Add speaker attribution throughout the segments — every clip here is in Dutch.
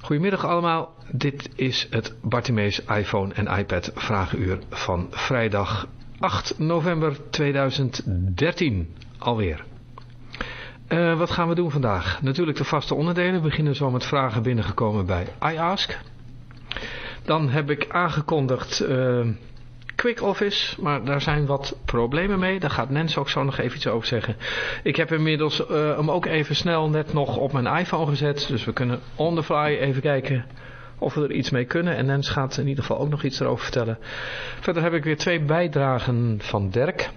Speaker 1: Goedemiddag allemaal, dit is het Bartimeus iPhone en iPad vragenuur van vrijdag 8 november 2013 alweer. Uh, wat gaan we doen vandaag? Natuurlijk de vaste onderdelen. We beginnen zo met vragen binnengekomen bij iAsk. Dan heb ik aangekondigd uh, Quick Office, maar daar zijn wat problemen mee. Daar gaat Nens ook zo nog even iets over zeggen. Ik heb inmiddels uh, hem ook even snel net nog op mijn iPhone gezet. Dus we kunnen on the fly even kijken of we er iets mee kunnen. En Nens gaat in ieder geval ook nog iets erover vertellen. Verder heb ik weer twee bijdragen van Dirk.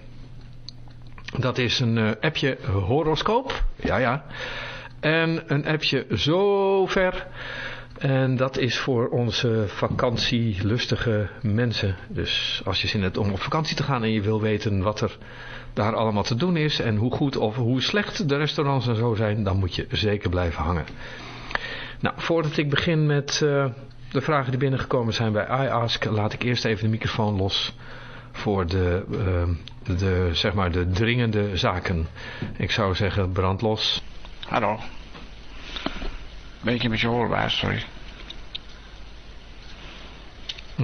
Speaker 1: Dat is een uh, appje horoscoop. Ja, ja. En een appje zover. En dat is voor onze vakantielustige mensen. Dus als je zin hebt om op vakantie te gaan en je wil weten wat er daar allemaal te doen is. En hoe goed of hoe slecht de restaurants en zo zijn. Dan moet je zeker blijven hangen. Nou, voordat ik begin met uh, de vragen die binnengekomen zijn bij iAsk. Laat ik eerst even de microfoon los voor de, uh, de, zeg maar de dringende zaken. Ik zou zeggen brandlos.
Speaker 2: Hallo. Ben ik een beetje hoorbaar, sorry.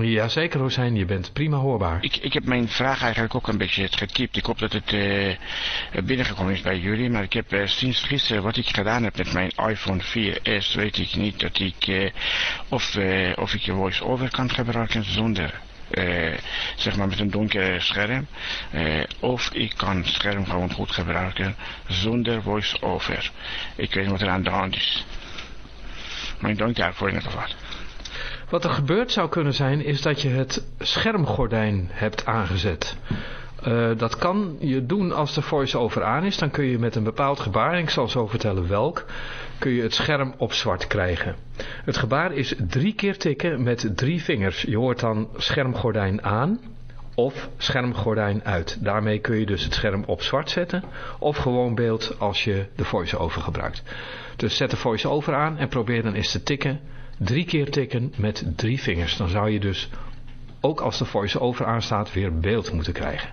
Speaker 1: Jazeker Rosijn, je bent prima hoorbaar.
Speaker 2: Ik, ik heb mijn vraag eigenlijk ook een beetje getypt. Ik hoop dat het uh, binnengekomen is bij jullie. Maar ik heb uh, sinds gisteren wat ik gedaan heb met mijn iPhone 4S, weet ik niet dat ik, uh, of, of ik je voice-over kan gebruiken zonder zeg maar met een donker scherm. Of ik kan het scherm gewoon goed gebruiken zonder voice-over. Ik weet niet wat er aan de hand is. Ik dank daarvoor in ieder geval.
Speaker 1: Wat er gebeurd zou kunnen zijn is dat je het schermgordijn hebt aangezet. Uh, dat kan je doen als de voice-over aan is. Dan kun je met een bepaald gebaar, ik zal zo vertellen welk, kun je het scherm op zwart krijgen. Het gebaar is drie keer tikken met drie vingers. Je hoort dan schermgordijn aan of schermgordijn uit. Daarmee kun je dus het scherm op zwart zetten of gewoon beeld als je de voice-over gebruikt. Dus zet de voice-over aan en probeer dan eens te tikken. Drie keer tikken met drie vingers. Dan zou je dus, ook als de voice-over aanstaat, weer beeld moeten krijgen.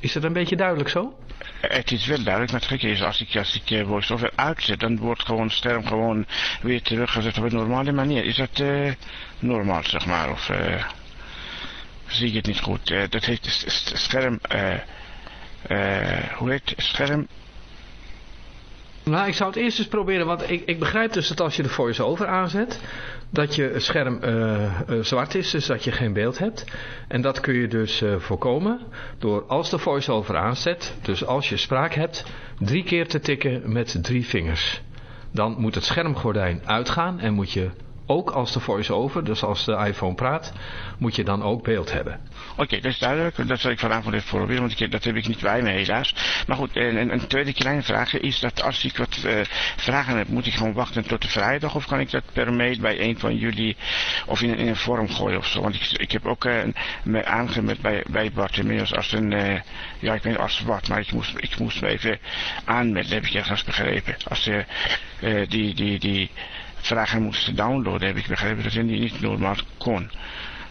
Speaker 1: Is dat een beetje duidelijk zo?
Speaker 2: Het is wel duidelijk, maar het gekke is, als ik, als uh, voice-over uitzet, dan wordt gewoon scherm gewoon weer teruggezet op een normale manier. Is dat uh, normaal, zeg maar, of uh, zie ik het niet goed? dat heet scherm, hoe heet scherm
Speaker 1: nou, ik zou het eerst eens proberen, want ik, ik begrijp dus dat als je de voice-over aanzet, dat je scherm uh, uh, zwart is, dus dat je geen beeld hebt. En dat kun je dus uh, voorkomen door als de voice-over aanzet, dus als je spraak hebt, drie keer te tikken met drie vingers. Dan moet het schermgordijn uitgaan en moet je ook als de voice-over, dus als de iPhone praat, moet je dan ook beeld hebben.
Speaker 2: Oké, dat is duidelijk. Dat zal ik vanavond even proberen, want ik, dat heb ik niet bij me helaas. Maar goed, een, een tweede kleine vraag is dat als ik wat uh, vragen heb, moet ik gewoon wachten tot de vrijdag? Of kan ik dat per mail bij een van jullie of in, in een vorm gooien of zo? Want ik, ik heb ook uh, me aangemeld bij, bij Bartemius als een, uh, ja ik niet als wat, maar ik moest, ik moest me even aanmelden, heb ik ergens begrepen. Als uh, die, die, die vragen moesten downloaden, heb ik begrepen dat het niet normaal kon.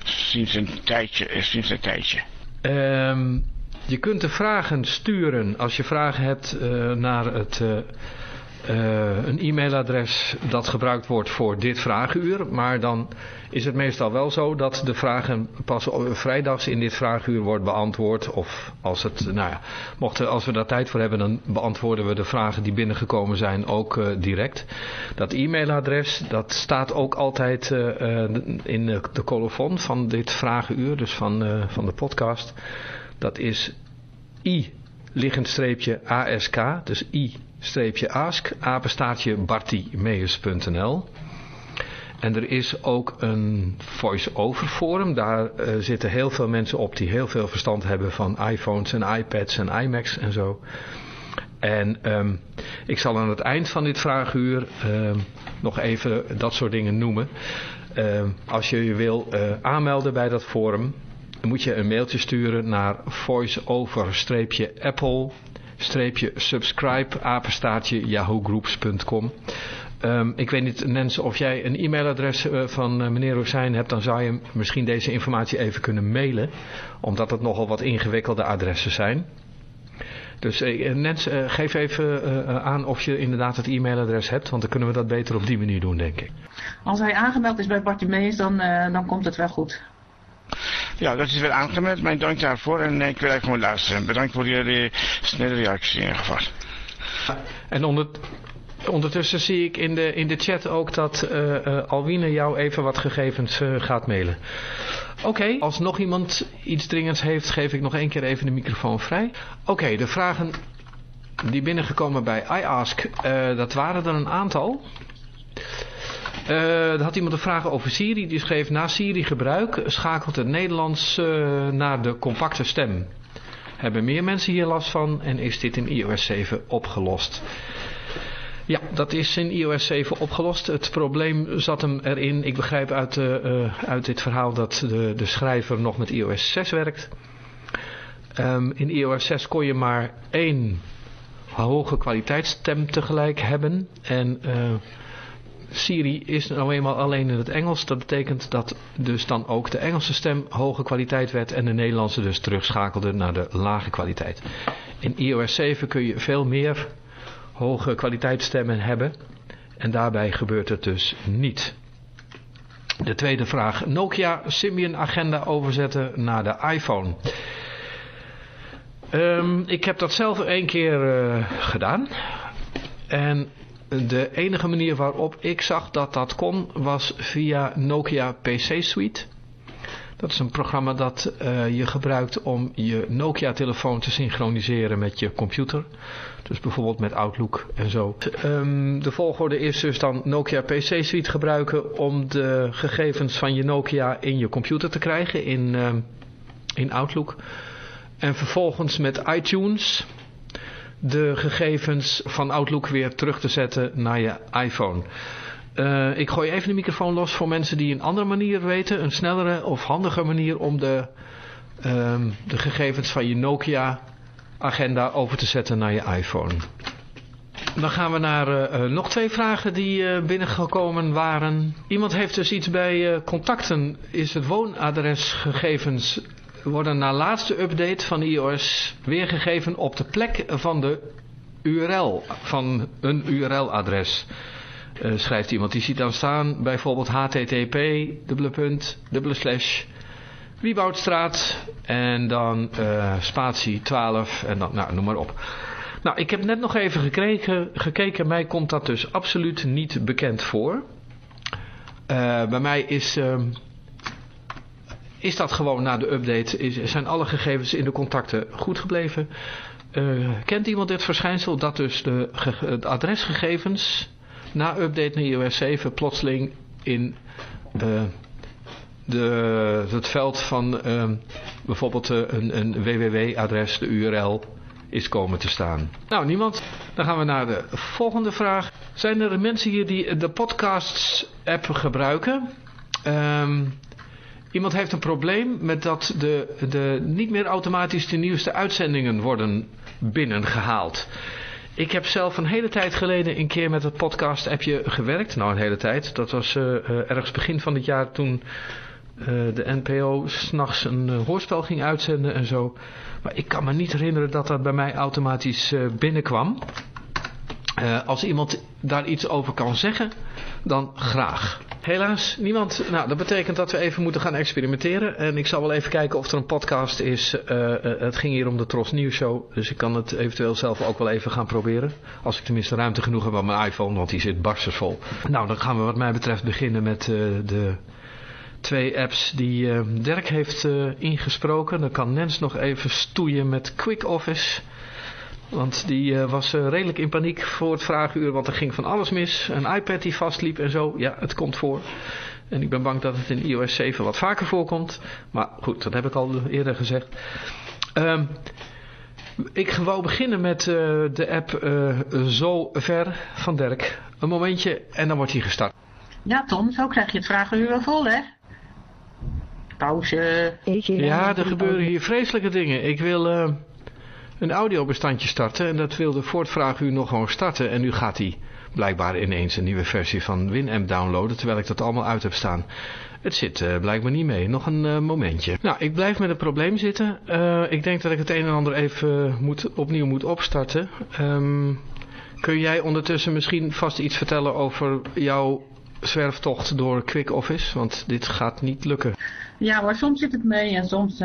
Speaker 2: Sinds een tijdje. Eh, sinds een tijdje.
Speaker 1: Um, je kunt de vragen sturen als je vragen hebt uh, naar het... Uh, een e-mailadres dat gebruikt wordt voor dit vragenuur. Maar dan is het meestal wel zo dat de vragen pas vrijdags in dit vragenuur wordt beantwoord. Of als, het, nou ja, mochten, als we daar tijd voor hebben, dan beantwoorden we de vragen die binnengekomen zijn ook uh, direct. Dat e-mailadres, dat staat ook altijd uh, in de, de colofon van dit vragenuur, dus van, van de podcast. Dat is i liggend streepje ask, dus i streepje ask, apenstaartje bartimeus.nl. En er is ook een voice-over forum. Daar uh, zitten heel veel mensen op die heel veel verstand hebben van iPhones en iPads en iMacs en zo. En ehm, ik zal aan het eind van dit vraaguur ehm, nog even dat soort dingen noemen. Ehm, als je je wil uh, aanmelden bij dat forum, dan moet je een mailtje sturen naar voiceover-apple-subscribe apenstaartje yahoogroups.com. Um, ik weet niet, Nens, of jij een e-mailadres uh, van uh, meneer Rosijn hebt, dan zou je misschien deze informatie even kunnen mailen, omdat het nogal wat ingewikkelde adressen zijn. Dus uh, Nens, geef even aan of je inderdaad het e-mailadres hebt, want dan kunnen we dat beter op die manier doen, denk ik.
Speaker 3: Als hij aangemeld is bij Bartimeus, dan, dan komt het wel goed.
Speaker 2: Ja, dat is weer aangemeld. Mijn dank daarvoor en ik wil even gewoon luisteren. Bedankt voor jullie snelle reactie in ieder geval.
Speaker 1: En onder, Ondertussen zie ik in de, in de chat ook dat uh, uh, Alwine jou even wat gegevens uh, gaat mailen. Oké, als nog iemand iets dringends heeft, geef ik nog één keer even de microfoon vrij. Oké, de vragen die binnengekomen bij iAsk, dat waren er een aantal. Er had iemand een vraag over Siri, die schreef na Siri gebruik schakelt het Nederlands naar de compacte stem. Hebben meer mensen hier last van en is dit in iOS 7 opgelost? Ja, dat is in iOS 7 opgelost. Het probleem zat hem erin. Ik begrijp uit, uh, uit dit verhaal dat de, de schrijver nog met iOS 6 werkt. Um, in iOS 6 kon je maar één hoge kwaliteitsstem tegelijk hebben. En uh, Siri is nou eenmaal alleen in het Engels. Dat betekent dat dus dan ook de Engelse stem hoge kwaliteit werd en de Nederlandse dus terugschakelde naar de lage kwaliteit. In iOS 7 kun je veel meer hoge kwaliteitsstemmen hebben. En daarbij gebeurt het dus niet. De tweede vraag. Nokia Symbian agenda overzetten naar de iPhone. Um, ik heb dat zelf één keer uh, gedaan. En de enige manier waarop ik zag dat dat kon was via Nokia PC Suite. Dat is een programma dat uh, je gebruikt om je Nokia-telefoon te synchroniseren met je computer. Dus bijvoorbeeld met Outlook en zo. Um, de volgorde is dus dan Nokia PC Suite gebruiken om de gegevens van je Nokia in je computer te krijgen in, um, in Outlook. En vervolgens met iTunes de gegevens van Outlook weer terug te zetten naar je iPhone. Uh, ik gooi even de microfoon los voor mensen die een andere manier weten. Een snellere of handige manier om de, um, de gegevens van je Nokia agenda over te zetten naar je iPhone. Dan gaan we naar uh, uh, nog twee vragen die binnengekomen waren. Iemand heeft dus iets bij contacten. Is het woonadresgegevens worden na laatste update van iOS weergegeven op de plek van de URL, van een URL-adres. schrijft iemand, die ziet dan staan bijvoorbeeld http, dubbele punt, dubbele slash, Wieboudstraat en dan uh, spatie 12 en dan, nou, noem maar op. Nou, ik heb net nog even gekregen, gekeken, mij komt dat dus absoluut niet bekend voor. Uh, bij mij is, uh, is dat gewoon na de update, zijn alle gegevens in de contacten goed gebleven. Uh, kent iemand dit verschijnsel dat dus de, adresgegevens na update naar iOS 7 plotseling in de, het veld van uh, bijvoorbeeld een, een www-adres, de URL, is komen te staan. Nou, niemand? Dan gaan we naar de volgende vraag. Zijn er mensen hier die de podcasts-app gebruiken? Um, iemand heeft een probleem met dat de, de niet meer automatisch de nieuwste uitzendingen worden binnengehaald. Ik heb zelf een hele tijd geleden een keer met het podcast-appje gewerkt. Nou, een hele tijd. Dat was uh, ergens begin van het jaar toen uh, de NPO s'nachts een hoorspel ging uitzenden en zo. Maar ik kan me niet herinneren dat dat bij mij automatisch binnenkwam. als iemand daar iets over kan zeggen, dan graag. Helaas, niemand. Nou, dat betekent dat we even moeten gaan experimenteren. En ik zal wel even kijken of er een podcast is. het ging hier om de Tros Nieuws Show. Dus ik kan het eventueel zelf ook wel even gaan proberen. Als ik tenminste ruimte genoeg heb aan mijn iPhone, want die zit barstensvol. Nou, dan gaan we wat mij betreft beginnen met de twee apps die Dirk heeft ingesproken. Dan kan Nens nog even stoeien met Quick Office. Want die uh, was redelijk in paniek voor het vraaguur, want er ging van alles mis. Een iPad die vastliep en zo. Ja, het komt voor. En ik ben bang dat het in iOS 7 wat vaker voorkomt. Maar goed, dat heb ik al eerder gezegd. Um, Ik wou beginnen met uh, de app uh, Zo Ver van Dirk. Een momentje en dan wordt hij gestart.
Speaker 3: Ja Tom, zo krijg je het vragenuur wel vol hè? Pauze.
Speaker 1: Ja, er gebeuren hier vreselijke dingen. Ik wil uh, een audiobestandje starten en dat wilde voor het vragenuur nog gewoon starten. En nu gaat hij blijkbaar ineens een nieuwe versie van Winamp downloaden, terwijl ik dat allemaal uit heb staan. Het zit uh, blijkbaar niet mee. Nog een uh, momentje. Nou, ik blijf met een probleem zitten. Uh, ik denk dat ik het een en ander even moet, opnieuw moet opstarten. Um, kun jij ondertussen misschien vast iets vertellen over jouw zwerftocht door Quick Office? Want dit gaat niet lukken.
Speaker 3: Ja, maar soms zit het mee en soms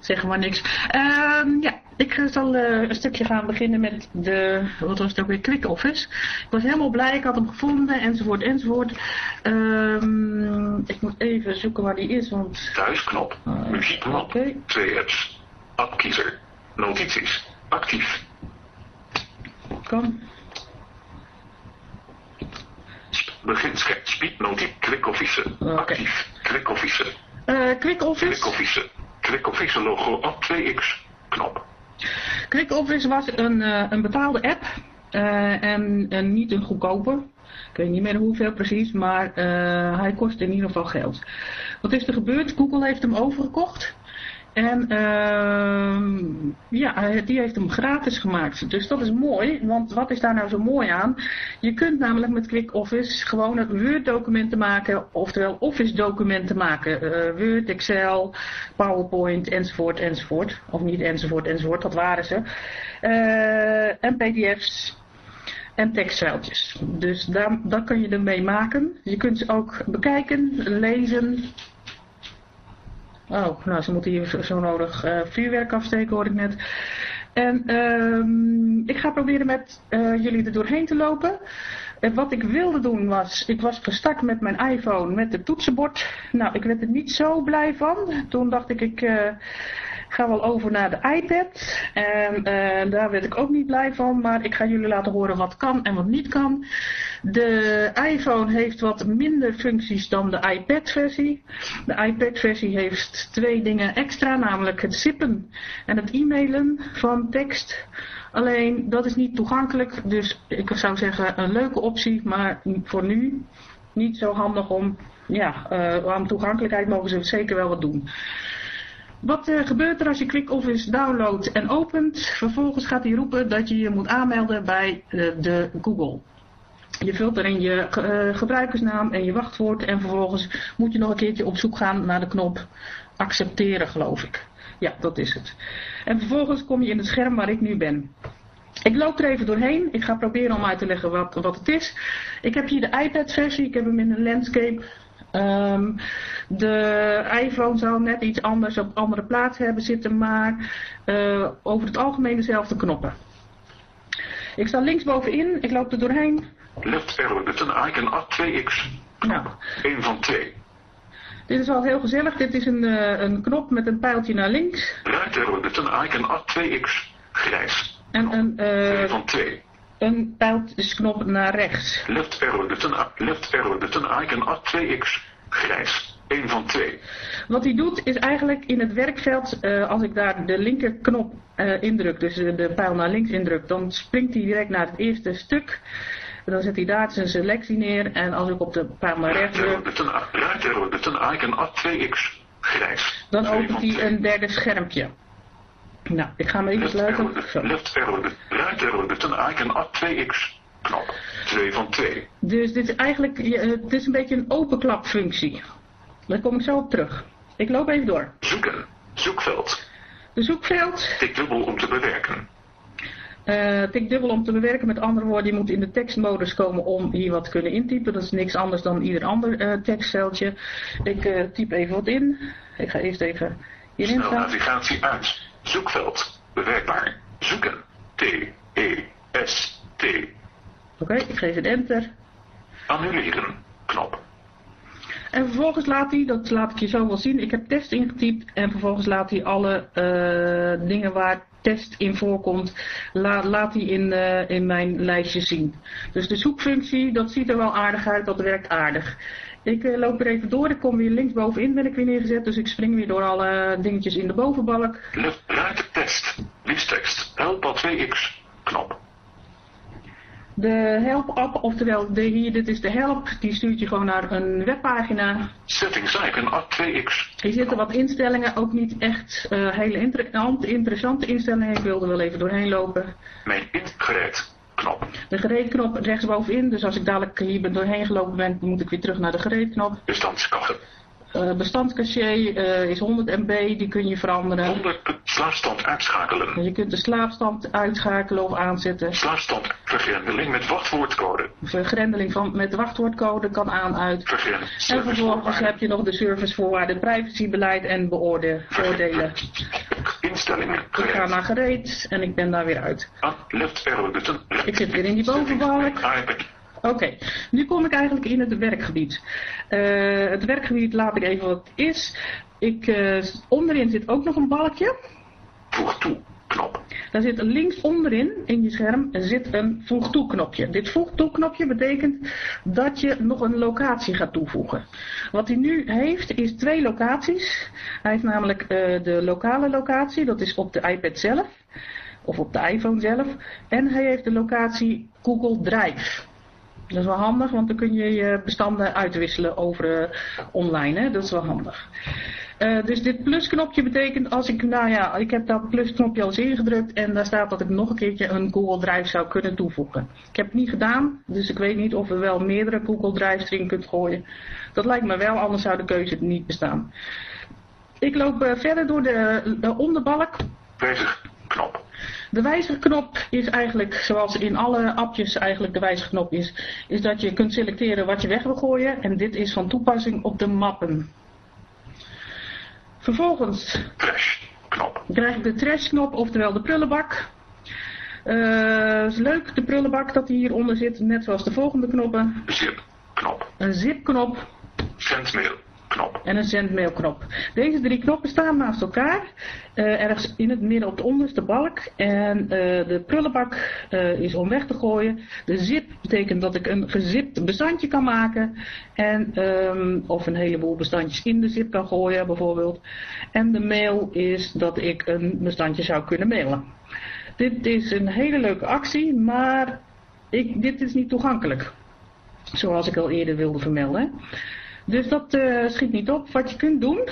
Speaker 3: zeggen we niks. Um, ja, ik zal uh, een stukje gaan beginnen met de, wat was het ook weer, Quick Office. Ik was helemaal blij, ik had hem gevonden, enzovoort, enzovoort. Um, ik moet even zoeken waar die is, want...
Speaker 4: Thuisknop, uh, muziekknop, okay. twee apps, appkiezer, notities, actief.
Speaker 3: Kom.
Speaker 4: Begin speed notitie, Quick Office, okay. actief, Quick Office.
Speaker 3: Uh, Quick Office.
Speaker 4: Quick Office, Quick Office logo op 2x, knop.
Speaker 3: QuickOffice was een, uh, een betaalde app uh, en, en, niet een goedkope. Ik weet niet meer hoeveel precies, maar uh, hij kost in ieder geval geld. Wat is er gebeurd? Google heeft hem overgekocht. En uh, ja, die heeft hem gratis gemaakt. Dus dat is mooi, want wat is daar nou zo mooi aan? Je kunt namelijk met Quick Office gewoon Word documenten maken, oftewel Office documenten maken. Uh, Word, Excel, PowerPoint, enzovoort, enzovoort. Of niet enzovoort, enzovoort, dat waren ze. Uh, en pdf's en tekstveldjes. Dus daar, dat kun je ermee maken. Je kunt ze ook bekijken, lezen, Oh, nou, ze moeten hier zo nodig uh, vuurwerk afsteken, hoor ik net. En uh, ik ga proberen met uh, jullie er doorheen te lopen. En wat ik wilde doen was, ik was gestart met mijn iPhone met het toetsenbord. Nou, ik werd er niet zo blij van. Toen dacht ik, ik uh, ga wel over naar de iPad. En uh, daar werd ik ook niet blij van. Maar ik ga jullie laten horen wat kan en wat niet kan. De iPhone heeft wat minder functies dan de iPad-versie. De iPad-versie heeft twee dingen extra, namelijk het zippen en het e-mailen van tekst. Alleen dat is niet toegankelijk, dus ik zou zeggen een leuke optie, maar voor nu niet zo handig om, ja, uh, aan toegankelijkheid mogen ze zeker wel wat doen. Wat uh, gebeurt er als je Quick Office downloadt en opent? Vervolgens gaat hij roepen dat je je moet aanmelden bij uh, de Google. Je vult erin je gebruikersnaam en je wachtwoord en vervolgens moet je nog een keertje op zoek gaan naar de knop accepteren geloof ik. Ja, dat is het. En vervolgens kom je in het scherm waar ik nu ben. Ik loop er even doorheen. Ik ga proberen om uit te leggen wat, wat het is. Ik heb hier de iPad versie. Ik heb hem in een landscape. Um, de iPhone zou net iets anders op andere plaatsen hebben zitten, maar uh, over het algemeen dezelfde knoppen. Ik sta linksbovenin, ik loop er doorheen.
Speaker 4: Left arrow button icon A2X.
Speaker 3: Nou.
Speaker 4: 1 van 2.
Speaker 3: Dit is al heel gezellig. Dit is een, uh, een knop met een pijltje naar links.
Speaker 4: Right arrow button icon A2X. Grijs.
Speaker 3: En een... Uh,
Speaker 4: 2 van 2.
Speaker 3: Een pijltjesknop naar rechts.
Speaker 4: Left arrow button, left arrow button icon A2X. Grijs. 1 van 2.
Speaker 3: Wat hij doet is eigenlijk in het werkveld, uh, als ik daar de linkerknop uh, indruk, dus de pijl naar links indruk, dan springt hij direct naar het eerste stuk. Dan zet hij daar zijn selectie neer en als ik op de naar rechts druk...
Speaker 4: Right arrow button icon A2X. Grijs.
Speaker 3: Dan opent hij een derde schermpje. Nou, ik ga hem even sluiten.
Speaker 4: Left arrow, right arrow button icon A2X. Knop. 2 van 2.
Speaker 3: Dus dit is eigenlijk, het is een beetje een openklapfunctie. Daar kom ik zo op terug. Ik loop even door.
Speaker 4: Zoeken. Zoekveld.
Speaker 3: De zoekveld.
Speaker 4: Tik dubbel om te bewerken.
Speaker 3: Uh, tik dubbel om te bewerken. Met andere woorden, je moet in de tekstmodus komen om hier wat te kunnen intypen. Dat is niks anders dan ieder ander uh, tekstveldje. Ik uh, typ even wat in. Ik ga eerst even hierin
Speaker 4: staan. navigatie uit. Zoekveld. Bewerkbaar. Zoeken. T. E. S. T.
Speaker 3: Oké, okay, ik geef een enter.
Speaker 4: Annuleren. Knop.
Speaker 3: En vervolgens laat hij, dat laat ik je zo wel zien, ik heb test ingetypt en vervolgens laat hij alle uh, dingen waar test in voorkomt, la, laat die in, uh, in mijn lijstje zien. Dus de zoekfunctie, dat ziet er wel aardig uit, dat werkt aardig. Ik uh, loop er even door, ik kom weer linksbovenin, ben ik weer neergezet, dus ik spring weer door alle dingetjes in de bovenbalk.
Speaker 4: Ruimtetest, liefstekst, help 2x, knop.
Speaker 3: De help-app, oftewel de, hier, dit is de help, die stuurt je gewoon naar een webpagina.
Speaker 4: Settings icon 2x.
Speaker 3: Hier zitten wat instellingen, ook niet echt uh, hele inter interessante instellingen. Ik wilde wel even doorheen lopen.
Speaker 4: Mijn gereed. Knop.
Speaker 3: De gereedknop rechtsbovenin, dus als ik dadelijk hier ben doorheen gelopen ben, moet ik weer terug naar de gereedknop.
Speaker 4: Bestandskasten.
Speaker 3: Uh, bestandscaché uh, is 100 MB, die kun je veranderen.
Speaker 4: 100 slaapstand uitschakelen.
Speaker 3: Je kunt de slaapstand uitschakelen of aanzetten.
Speaker 4: Slaapstand vergrendeling met wachtwoordcode.
Speaker 3: Vergrendeling van, met wachtwoordcode kan aan uit. En vervolgens heb je nog de servicevoorwaarden, privacybeleid en beoordelen.
Speaker 4: Instellingen.
Speaker 3: Ik ga naar gereed en ik ben daar weer uit.
Speaker 4: Ah, left arrow button.
Speaker 3: Ik zit weer in die bovenbalk. Oké, okay. nu kom ik eigenlijk in het werkgebied. Uh, het werkgebied laat ik even wat het is. Ik, uh, onderin zit ook nog een balkje.
Speaker 4: Voeg toe knop.
Speaker 3: Daar zit links onderin in je scherm zit een voeg toe knopje. Dit voeg toe knopje betekent dat je nog een locatie gaat toevoegen. Wat hij nu heeft is twee locaties. Hij heeft namelijk uh, de lokale locatie, dat is op de iPad zelf. Of op de iPhone zelf. En hij heeft de locatie Google Drive. Dat is wel handig, want dan kun je je bestanden uitwisselen over uh, online. Hè? Dat is wel handig. Uh, dus dit plusknopje betekent als ik, nou ja, ik heb dat plusknopje al eens ingedrukt en daar staat dat ik nog een keertje een Google Drive zou kunnen toevoegen. Ik heb het niet gedaan, dus ik weet niet of we wel meerdere Google Drives erin kunt gooien. Dat lijkt me wel, anders zou de keuze niet bestaan. Ik loop uh, verder door de, de onderbalk.
Speaker 4: Wijzigknop.
Speaker 3: De wijzigknop is eigenlijk, zoals in alle appjes eigenlijk de wijzigknop is, is dat je kunt selecteren wat je weg wil gooien. En dit is van toepassing op de mappen. Vervolgens
Speaker 4: knop.
Speaker 3: krijg ik de trashknop, oftewel de prullenbak. Uh, is leuk, de prullenbak dat die hieronder zit, net zoals de volgende knoppen.
Speaker 4: Zipknop.
Speaker 3: Een zipknop.
Speaker 4: Sendmail.
Speaker 3: En een zendmailknop. Deze drie knoppen staan naast elkaar. Uh, ergens in het midden op de onderste balk. En uh, de prullenbak uh, is om weg te gooien. De zip betekent dat ik een gezipt bestandje kan maken. En, um, of een heleboel bestandjes in de zip kan gooien bijvoorbeeld. En de mail is dat ik een bestandje zou kunnen mailen. Dit is een hele leuke actie, maar ik, dit is niet toegankelijk. Zoals ik al eerder wilde vermelden. Dus dat uh, schiet niet op. Wat je kunt doen,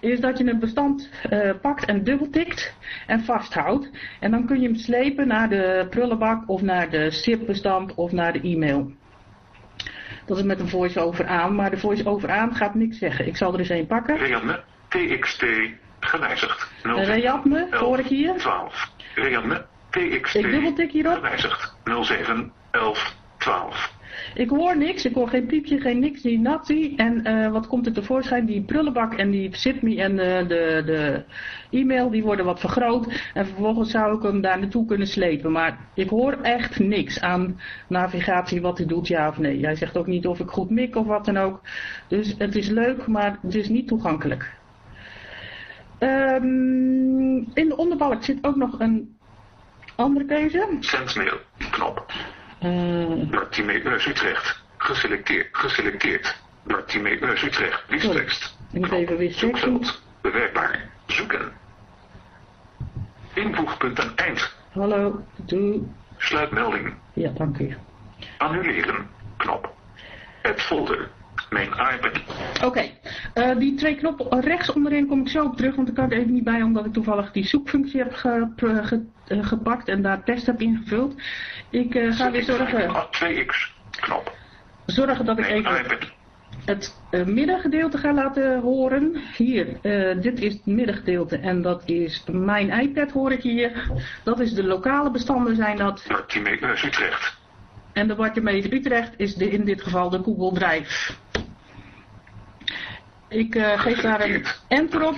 Speaker 3: is dat je een bestand uh, pakt en dubbeltikt en vasthoudt. En dan kun je hem slepen naar de prullenbak of naar de SIP-bestand of naar de e-mail. Dat is met een voice-over aan, maar de voice-over aan gaat niks zeggen. Ik zal er eens een pakken.
Speaker 4: Readme, TXT, gewijzigd.
Speaker 3: Readme, hoor ik hier.
Speaker 4: 12. Readme, TXT,
Speaker 3: ik dubbeltik hierop.
Speaker 4: gewijzigd. 07, 11, 12.
Speaker 3: Ik hoor niks, ik hoor geen piepje, geen niks, die nazi. En uh, wat komt er tevoorschijn? Die prullenbak en die SIPME en de, de, de e-mail, die worden wat vergroot. En vervolgens zou ik hem daar naartoe kunnen slepen. Maar ik hoor echt niks aan navigatie wat hij doet, ja of nee. Hij zegt ook niet of ik goed mik of wat dan ook. Dus het is leuk, maar het is niet toegankelijk. Um, in de onderbalk zit ook nog een andere keuze.
Speaker 4: Sendmail, knop. Bartimeus Utrecht. Geselecteerd. Geselecteerd. Bartimeus Utrecht. Liefstekst.
Speaker 3: Ik moet even weer checken.
Speaker 4: Zoekveld. Bewerkbaar. Zoeken. Invoegpunt aan eind.
Speaker 3: Hallo, doe.
Speaker 4: Sluitmelding.
Speaker 3: Ja, dank u.
Speaker 4: Annuleren. Knop. Het folder. Mijn iPad.
Speaker 3: Oké, okay. uh, die twee knoppen rechts onderin kom ik zo op terug, want ik had er even niet bij omdat ik toevallig die zoekfunctie heb ge, ge, uh, gepakt en daar test heb ingevuld. Ik uh, ga weer zorgen...
Speaker 4: 2x knop.
Speaker 3: Zorgen dat ik even het uh, middengedeelte ga laten horen. Hier, uh, dit is het middengedeelte en dat is mijn iPad hoor ik hier. Dat is de lokale bestanden zijn dat.
Speaker 4: Bartimeus Utrecht.
Speaker 3: En de Bartimeus Utrecht is de, in dit geval de Google Drive. Ik uh, geef daar een enter op.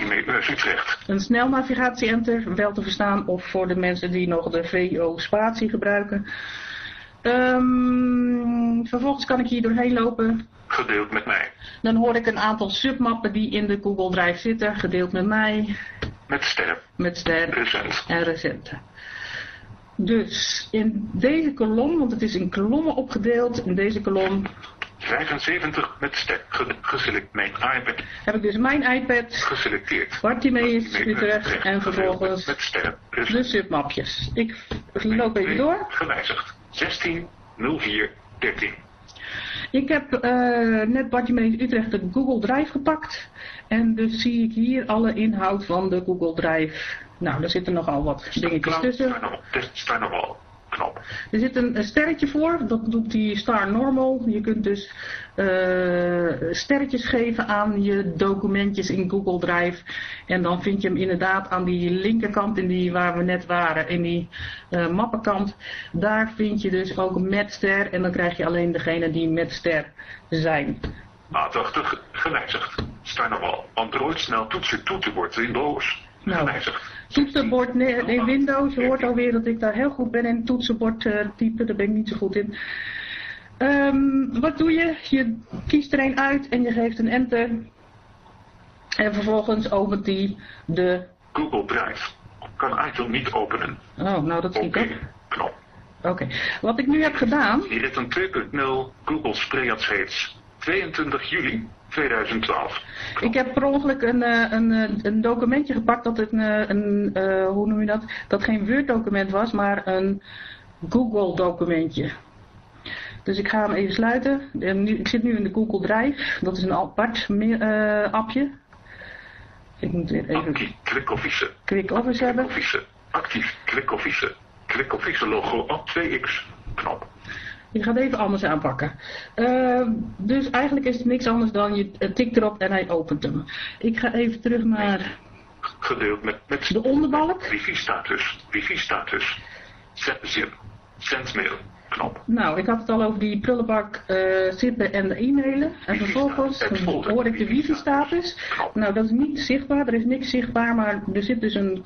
Speaker 4: Utrecht.
Speaker 3: Een snelnavigatie-enter, wel te verstaan, of voor de mensen die nog de VO-spatie gebruiken. Um, vervolgens kan ik hier doorheen lopen.
Speaker 4: Gedeeld met mij.
Speaker 3: Dan hoor ik een aantal submappen die in de Google Drive zitten, gedeeld met mij.
Speaker 4: met ster.
Speaker 3: met ster
Speaker 4: Recent.
Speaker 3: en recente. Dus in deze kolom, want het is in kolommen opgedeeld, in deze kolom
Speaker 4: 75 met ster. Ge- geselect mijn iPad
Speaker 3: heb ik dus mijn iPad,
Speaker 4: geselecteerd.
Speaker 3: Bartimeus, Utrecht en vervolgens
Speaker 4: Met ster.
Speaker 3: de
Speaker 4: Recent.
Speaker 3: submapjes. Ik loop even door.
Speaker 4: Gewijzigd. 16 04 13.
Speaker 3: Ik heb eh, net Bartimeus Utrecht de Google Drive gepakt. En dus zie ik hier alle inhoud van de Google Drive. Nou, daar zitten nogal wat dingetjes tussen.
Speaker 4: Star normal. Knop.
Speaker 3: Er zit een, een sterretje voor, dat doet die Star Normal. Je kunt dus eh, sterretjes geven aan je documentjes in Google Drive. En dan vind je hem inderdaad aan die linkerkant, in die waar we net waren, in die eh, mappenkant. Daar vind je dus ook met ster en dan krijg je alleen degene die met ster zijn.
Speaker 4: A80 gewijzigd. Star normal. Android snel toetsen toetsenbord Windows.
Speaker 3: Nou. Toetsenbord nee, nee, Windows, je hoort alweer dat ik daar heel goed ben in toetsenbord eh, typen, daar ben ik niet zo goed in. Ehm, wat doe je? Je kiest er een uit en je geeft een enter. En vervolgens opent die de...
Speaker 4: Google Drive. Kan item niet openen.
Speaker 3: Oh, nou dat zie ik
Speaker 4: Oké.
Speaker 3: ook.
Speaker 4: Knop.
Speaker 3: Oké. Wat ik nu heb gedaan...
Speaker 4: Hier is een 2.0 Google Spreadsheets. 22 juli 2012.
Speaker 3: Ik heb per ongeluk een, eh, een, eh, een documentje gepakt dat het een, eh, een eh, hoe noem je dat? Dat geen Word document was, maar een Google documentje. Dus ik ga hem even sluiten. Ik zit nu in de Google Drive. Dat is een apart appje. Ik moet weer even
Speaker 4: Actief klik office.
Speaker 3: quick office hebben.
Speaker 4: Office. Actief klik office. Klik office logo op 2x. Knop.
Speaker 3: Je gaat even anders aanpakken. Eh, dus eigenlijk is het niks anders dan je tikt erop en hij opent hem. Ik ga even terug naar
Speaker 4: Gedeeld met, met
Speaker 3: de onderbalk.
Speaker 4: wifi status. Wifi status. Zet zip. Send mail. Knop.
Speaker 3: Nou, ik had het al over die prullenbak eh zippen en de e-mailen. En vervolgens hoor ik de wifi-status. Nou, dat is niet zichtbaar. Er is niks zichtbaar, maar er zit dus een.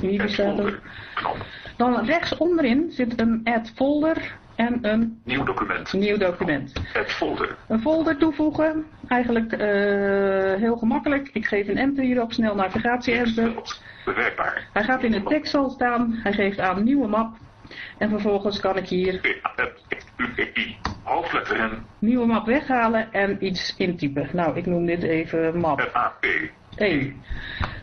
Speaker 3: Wifi-status.
Speaker 4: Knop.
Speaker 3: Dan rechts onderin zit een add folder en een
Speaker 4: Nieuw document.
Speaker 3: nieuw document.
Speaker 4: Het folder.
Speaker 3: Een folder toevoegen. Eigenlijk eh, heel gemakkelijk. Ik geef een enter hierop, snel navigatie enter.
Speaker 4: Bewerkbaar.
Speaker 3: Hij gaat in de tekstsel staan. Hij geeft aan nieuwe map. En vervolgens kan ik hier
Speaker 4: UEI. Hoofdletter N.
Speaker 3: nieuwe map weghalen en iets intypen. Nou, ik noem dit even map
Speaker 4: RAP.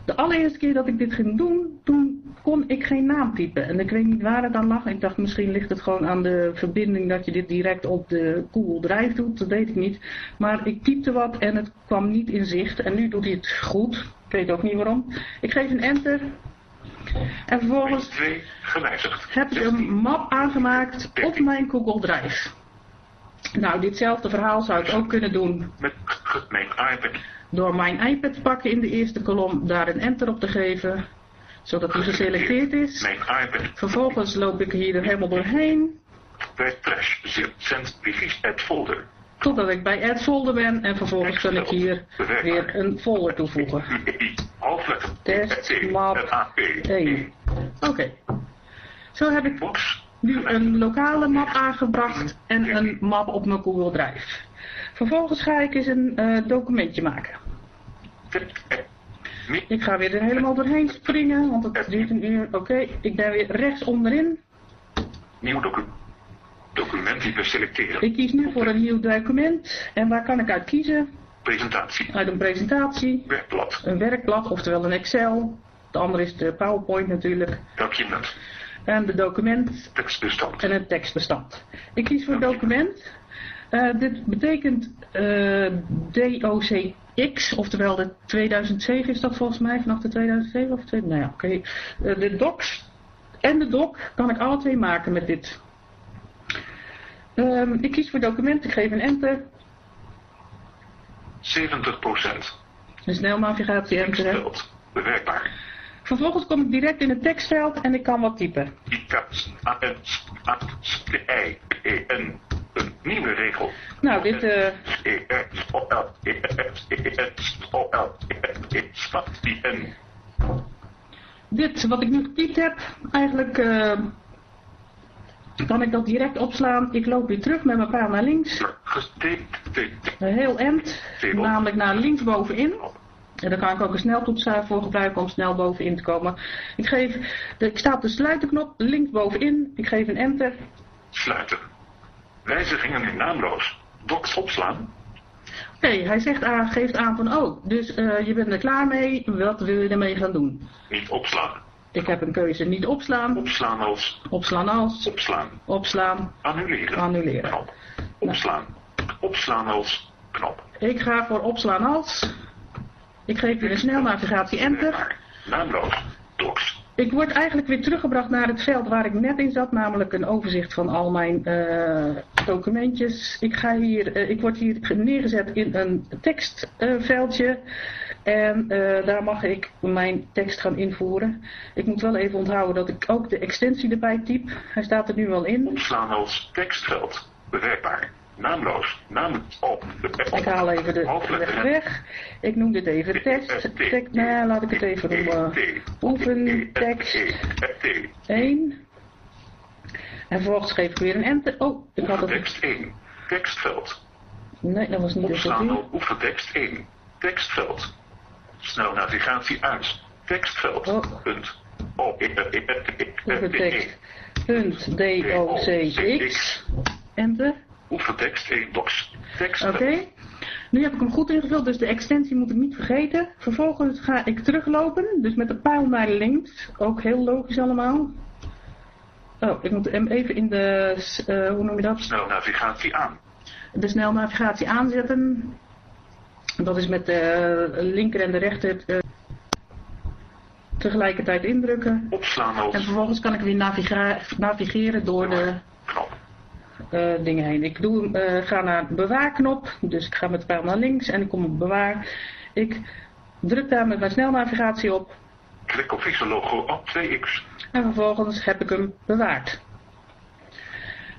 Speaker 3: 1. De allereerste keer dat ik dit ging doen, toen kon ik geen naam typen. En ik weet niet waar het aan lag. Ik dacht misschien ligt het gewoon aan de verbinding dat je dit direct op de Google Drive doet. Dat weet ik niet. Maar ik typte wat en het kwam niet in zicht. En nu doet hij het goed. Ik weet ook niet waarom. Ik geef een enter. En vervolgens
Speaker 4: 2 gewijzigd.
Speaker 3: heb ik een map aangemaakt op mijn Google Drive. Nou, ditzelfde verhaal zou ik ook kunnen doen
Speaker 4: Met mijn iPad.
Speaker 3: Door mijn iPad te pakken in de eerste kolom, daar een enter op te geven, zodat hij geselecteerd is.
Speaker 4: Mijn iPad.
Speaker 3: Vervolgens loop ik hier er helemaal doorheen,
Speaker 4: Bij trash. Send. Het folder.
Speaker 3: totdat ik bij add folder ben en vervolgens kan ik hier weer een folder toevoegen. Test, map,
Speaker 4: RAP.
Speaker 3: 1. Oké. Zo heb ik nu een lokale map aangebracht en een map op mijn Google Drive. Vervolgens ga ik eens een eh, documentje maken. Ik ga weer er helemaal doorheen springen, want het duurt een uur. Oké, ik ben weer rechts onderin.
Speaker 4: Nieuw docu documenttype selecteren.
Speaker 3: Ik kies nu voor een nieuw document. En waar kan ik uit kiezen?
Speaker 4: Presentatie.
Speaker 3: Uit een presentatie,
Speaker 4: Werkblad.
Speaker 3: een werkblad, oftewel een Excel. De andere is de PowerPoint natuurlijk.
Speaker 4: Document.
Speaker 3: En de document
Speaker 4: Tekstbestand.
Speaker 3: en het tekstbestand. Ik kies voor document. Eh, dit betekent eh, DOCX, oftewel de 2007 is dat volgens mij, vanaf de 2007 of 2000, nou ja, oké. Eh, de docs en de doc kan ik alle twee maken met dit. Ehm, ik kies voor document, ik geef een enter.
Speaker 4: 70%.
Speaker 3: Een snelnavigatie enter.
Speaker 4: Tekstveld. Bewerkbaar.
Speaker 3: Vervolgens kom ik direct in het tekstveld en ik kan wat typen.
Speaker 4: IKAS. AN. Een nieuwe regel.
Speaker 3: Nou, dit.
Speaker 4: N.
Speaker 3: dit wat ik nu getypt heb, eigenlijk eh, kan ik dat direct opslaan. Ik loop weer terug met mijn paal naar links. Een heel end, namelijk naar links bovenin. En daar kan ik ook een sneltoets voor gebruiken om snel bovenin te komen. Ik, geef ik sta op de sluitenknop links bovenin. Ik geef een enter.
Speaker 4: Sluiten. Wijzigingen in naamloos. Docs opslaan.
Speaker 3: Oké, hij zegt aan, geeft aan van, oh, dus uh, je bent er klaar mee. Wat wil je ermee gaan doen?
Speaker 4: Niet opslaan.
Speaker 3: Ik heb een keuze niet opslaan.
Speaker 4: Opslaan als.
Speaker 3: Opslaan als.
Speaker 4: Opslaan.
Speaker 3: Opslaan.
Speaker 4: Annuleren.
Speaker 3: Annuleren.
Speaker 4: Knop. Opslaan. Opslaan als. Knop.
Speaker 3: Ik ga voor opslaan als. Ik geef weer een snelnavigatie enter.
Speaker 4: Naamloos. Docs.
Speaker 3: Ik word eigenlijk weer teruggebracht naar het veld waar ik net in zat, namelijk een overzicht van al mijn uh, documentjes. Ik, ga hier, uh, ik word hier neergezet in een tekstveldje en daar mag ik mijn tekst gaan invoeren. Ik moet wel even onthouden dat ik ook de extensie erbij typ. Hij staat er nu al in.
Speaker 4: Opslaan als tekstveld. Bewerkbaar. Naamloos. Naam op. De
Speaker 3: ik haal even de weg weg. Ik noem dit even test. tekst nou, laat ik het even noemen. Oefen tekst 1. En vervolgens geef ik weer een enter. Oh, ik had het.
Speaker 4: Tekst 1. Tekstveld.
Speaker 3: Nee, dat was niet de
Speaker 4: Opslaan op oefentekst 1. Tekstveld. Snel navigatie uit. Tekstveld.
Speaker 3: Oh.
Speaker 4: Punt. Oh,
Speaker 3: Oefentekst. Punt D-O-C-X. Enter.
Speaker 4: Oefentekst 1 docs. Tekst.
Speaker 3: Oké. Okay. Nu heb ik hem goed ingevuld, dus de extensie moet ik niet vergeten. Vervolgens ga ik teruglopen, dus met de pijl naar links. Ook heel logisch allemaal. Oh, ik moet hem even in de, uh, hoe noem je dat?
Speaker 4: Snelnavigatie aan.
Speaker 3: De snelnavigatie aanzetten. Dat is met de linker en de rechter uh, tegelijkertijd indrukken.
Speaker 4: Opslaan als...
Speaker 3: En vervolgens kan ik weer navigeren door de...
Speaker 4: Knop.
Speaker 3: Uh, dingen heen. Ik doe, uh, ga naar de bewaarknop, dus ik ga met de pijl naar links en ik kom op bewaar. Ik druk daar met mijn snelnavigatie op.
Speaker 4: Klik op Visa logo op 2x.
Speaker 3: En vervolgens heb ik hem bewaard.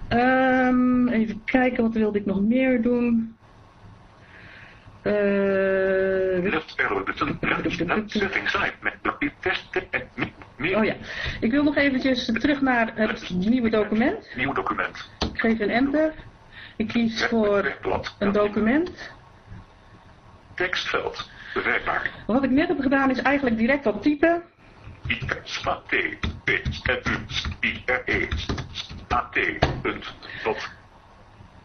Speaker 3: Um, even kijken, wat wilde ik nog meer doen? Uh,
Speaker 4: Left arrow button, left setting site met test en meer.
Speaker 3: Oh ja, ik wil nog eventjes terug naar het nieuwe document.
Speaker 4: Nieuw document.
Speaker 3: Ik geef een enter. Ik kies voor een document.
Speaker 4: Tekstveld. Bewerkbaar.
Speaker 3: Wat ik net heb gedaan is eigenlijk direct wat typen.
Speaker 4: T P I R E punt dot.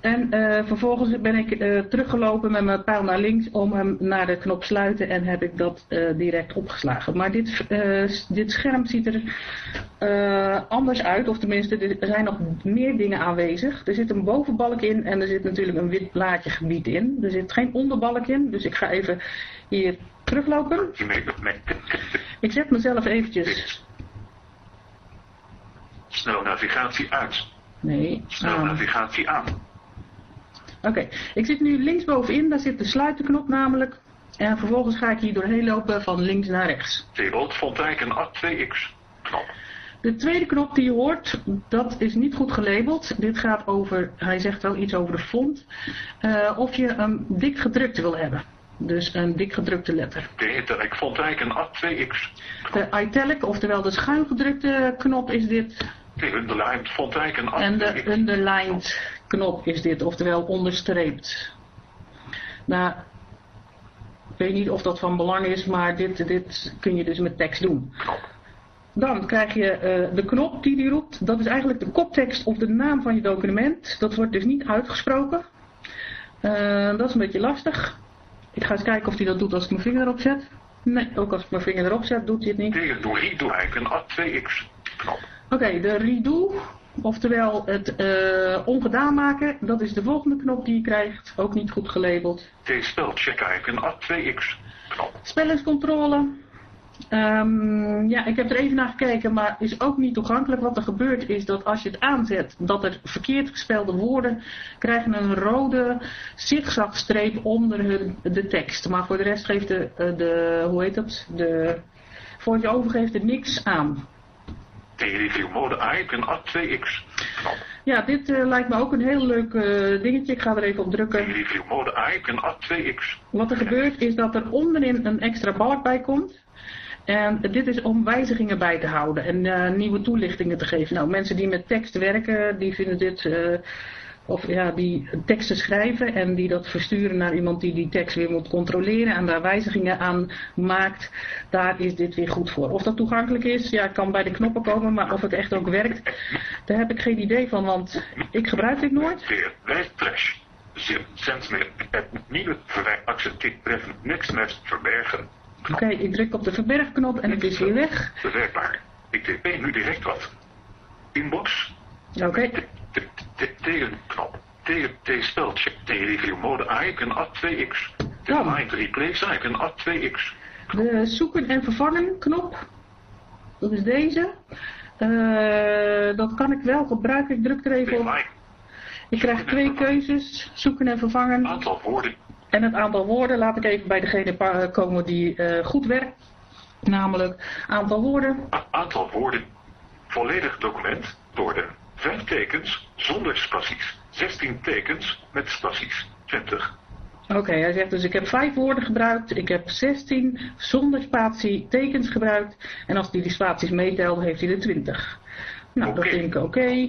Speaker 3: En uh, vervolgens ben ik uh, teruggelopen met mijn pijl naar links om hem naar de knop sluiten en heb ik dat uh, direct opgeslagen. Maar dit, dit scherm ziet er anders uit, of tenminste er zijn nog meer dingen aanwezig. Er zit een bovenbalk in en er zit natuurlijk een wit blaadje gebied in. Er zit geen onderbalk in, dus ik ga even hier teruglopen. Ik zet mezelf eventjes...
Speaker 4: Snel navigatie uit.
Speaker 3: Nee.
Speaker 4: Snel navigatie aan.
Speaker 3: Oké, okay. ik zit nu linksbovenin, daar zit de sluitenknop namelijk. En vervolgens ga ik hier doorheen lopen van links naar rechts.
Speaker 4: Theold Fontijken A2X knop.
Speaker 3: De tweede knop die je hoort, dat is niet goed gelabeld. Dit gaat over, hij zegt wel iets over de font. Uh, of je een dik gedrukte wil hebben. Dus een dik gedrukte letter.
Speaker 4: De italic Fontijken A2X.
Speaker 3: De italic, oftewel de schuin gedrukte knop is dit.
Speaker 4: De underlined Fontijken A2X.
Speaker 3: En de underlined knop is dit, oftewel onderstreept. Nou, ik weet niet of dat van belang is, maar dit, dit kun je dus met tekst doen. Dan krijg je uh, de knop die die roept. Dat is eigenlijk de koptekst of de naam van je document. Dat wordt dus niet uitgesproken. Uh, dat is een beetje lastig. Ik ga eens kijken of hij dat doet als ik mijn vinger erop zet. Nee, ook als ik mijn vinger erop zet doet hij het niet.
Speaker 4: Tegen door redo icon A2X knop.
Speaker 3: Oké, de redo Oftewel het uh, ongedaan maken, dat is de volgende knop die je krijgt. Ook niet goed gelabeld.
Speaker 4: T-spel check icon A2X knop.
Speaker 3: Spellingscontrole. Um, ja, ik heb er even naar gekeken, maar is ook niet toegankelijk. Wat er gebeurt is dat als je het aanzet, dat er verkeerd gespelde woorden krijgen een rode zigzagstreep onder hun, de tekst. Maar voor de rest geeft de, de hoe heet dat, de, voor je overgeeft er niks aan.
Speaker 4: Review mode icon A2X knop.
Speaker 3: Ja, dit uh, lijkt me ook een heel leuk uh, dingetje. Ik ga er even op drukken.
Speaker 4: Review mode icon A2X.
Speaker 3: Wat er gebeurt is dat er onderin een extra balk bij komt. En dit is om wijzigingen bij te houden en uh, nieuwe toelichtingen te geven. Nou, mensen die met tekst werken, die vinden dit of ja, die teksten schrijven en die dat versturen naar iemand die die tekst weer moet controleren en daar wijzigingen aan maakt, daar is dit weer goed voor. Of dat toegankelijk is, ja, kan bij de knoppen komen, maar of het echt ook werkt, daar heb ik geen idee van, want ik gebruik dit nooit.
Speaker 4: Het nieuwe accepteert niks met verbergen.
Speaker 3: Oké, ik druk op de verbergknop en het is weer weg.
Speaker 4: Bewerkbaar. Ik typ nu direct wat. Inbox.
Speaker 3: Oké,
Speaker 4: T-knop. T-spelcheck. T-review mode icon A2X.
Speaker 3: Ja.
Speaker 4: Mind replace icon A2X.
Speaker 3: de zoeken en vervangen knop, dat is deze. Eh, dat kan ik wel gebruiken, ik druk er even op. Ik krijg twee keuzes, zoeken en vervangen.
Speaker 4: Aantal woorden.
Speaker 3: En het aantal woorden laat ik even bij degene komen die eh, goed werkt. Namelijk aantal woorden.
Speaker 4: A- aantal woorden. Volledig document. Woorden. 5 tekens zonder spaties. 16 tekens met spaties. 20.
Speaker 3: Oké, hij zegt dus ik heb vijf woorden gebruikt. Ik heb 16 zonder spatie tekens gebruikt. En als hij die spaties meetelt, heeft hij er 20. Nou, dat vind ik oké.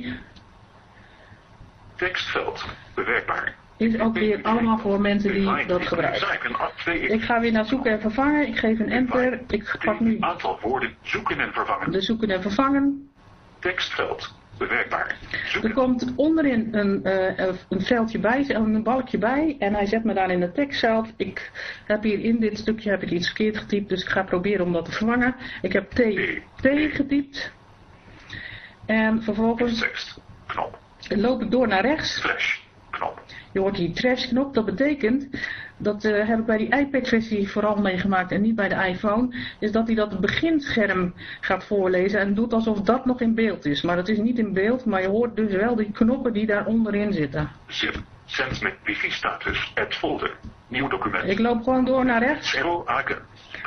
Speaker 4: Tekstveld. Bewerkbaar.
Speaker 3: Is ook weer allemaal voor mensen die dat gebruiken.
Speaker 4: icon A2X.
Speaker 3: Ik ga weer naar zoeken en vervangen. Ik geef een enter. Ik pak nu
Speaker 4: Aantal woorden. Zoeken en vervangen.
Speaker 3: de zoeken en vervangen.
Speaker 4: Tekstveld. Bewerkbaar.
Speaker 3: Er komt onderin een, eh, een veldje bij, een balkje bij. En hij zet me daar in de tekstveld. Ik heb hier in dit stukje heb ik iets verkeerd getypt. Dus ik ga proberen om dat te vervangen. Ik heb T, T getypt. En vervolgens
Speaker 4: Tekst.
Speaker 3: Loop ik door naar rechts.
Speaker 4: Flash. Knop.
Speaker 3: Je hoort die trash knop. Dat betekent, dat eh, heb ik bij die iPad versie vooral meegemaakt en niet bij de iPhone. Is dat hij dat beginscherm gaat voorlezen en doet alsof dat nog in beeld is. Maar dat is niet in beeld, maar je hoort dus wel die knoppen die daar onderin zitten.
Speaker 4: Zip. Send met wifi status. Add folder. Nieuw document.
Speaker 3: Ik loop gewoon door naar rechts.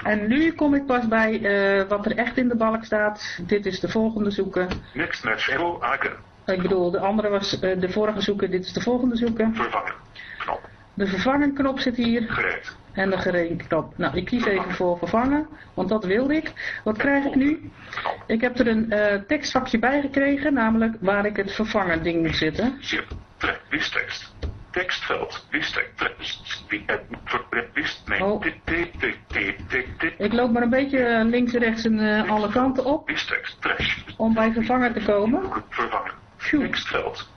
Speaker 3: En nu kom ik pas bij eh, wat er echt in de balk staat. Dit is de volgende zoeken.
Speaker 4: Next met icon.
Speaker 3: Ik bedoel, de andere was eh, de vorige zoeken. Dit is de volgende zoeken.
Speaker 4: Vervangen. Knop.
Speaker 3: De vervangen knop zit hier.
Speaker 4: Gereed.
Speaker 3: En de gereden knop. Nou, ik kies even voor vervangen, want dat wilde ik. Wat krijg ik nu? Ik heb er een eh, tekstvakje bij gekregen, namelijk waar ik het vervangen ding moet zitten.
Speaker 4: Zip. Trek. Wistekst. Tekstveld. Wistekst. Wist. Nee. Dit. Dit. Dit. Dit. Dit. Dit.
Speaker 3: Ik loop maar een beetje eh, links en rechts en alle kanten op om bij vervangen te komen.
Speaker 4: Vervangen.
Speaker 3: Phew.
Speaker 4: Tekstveld.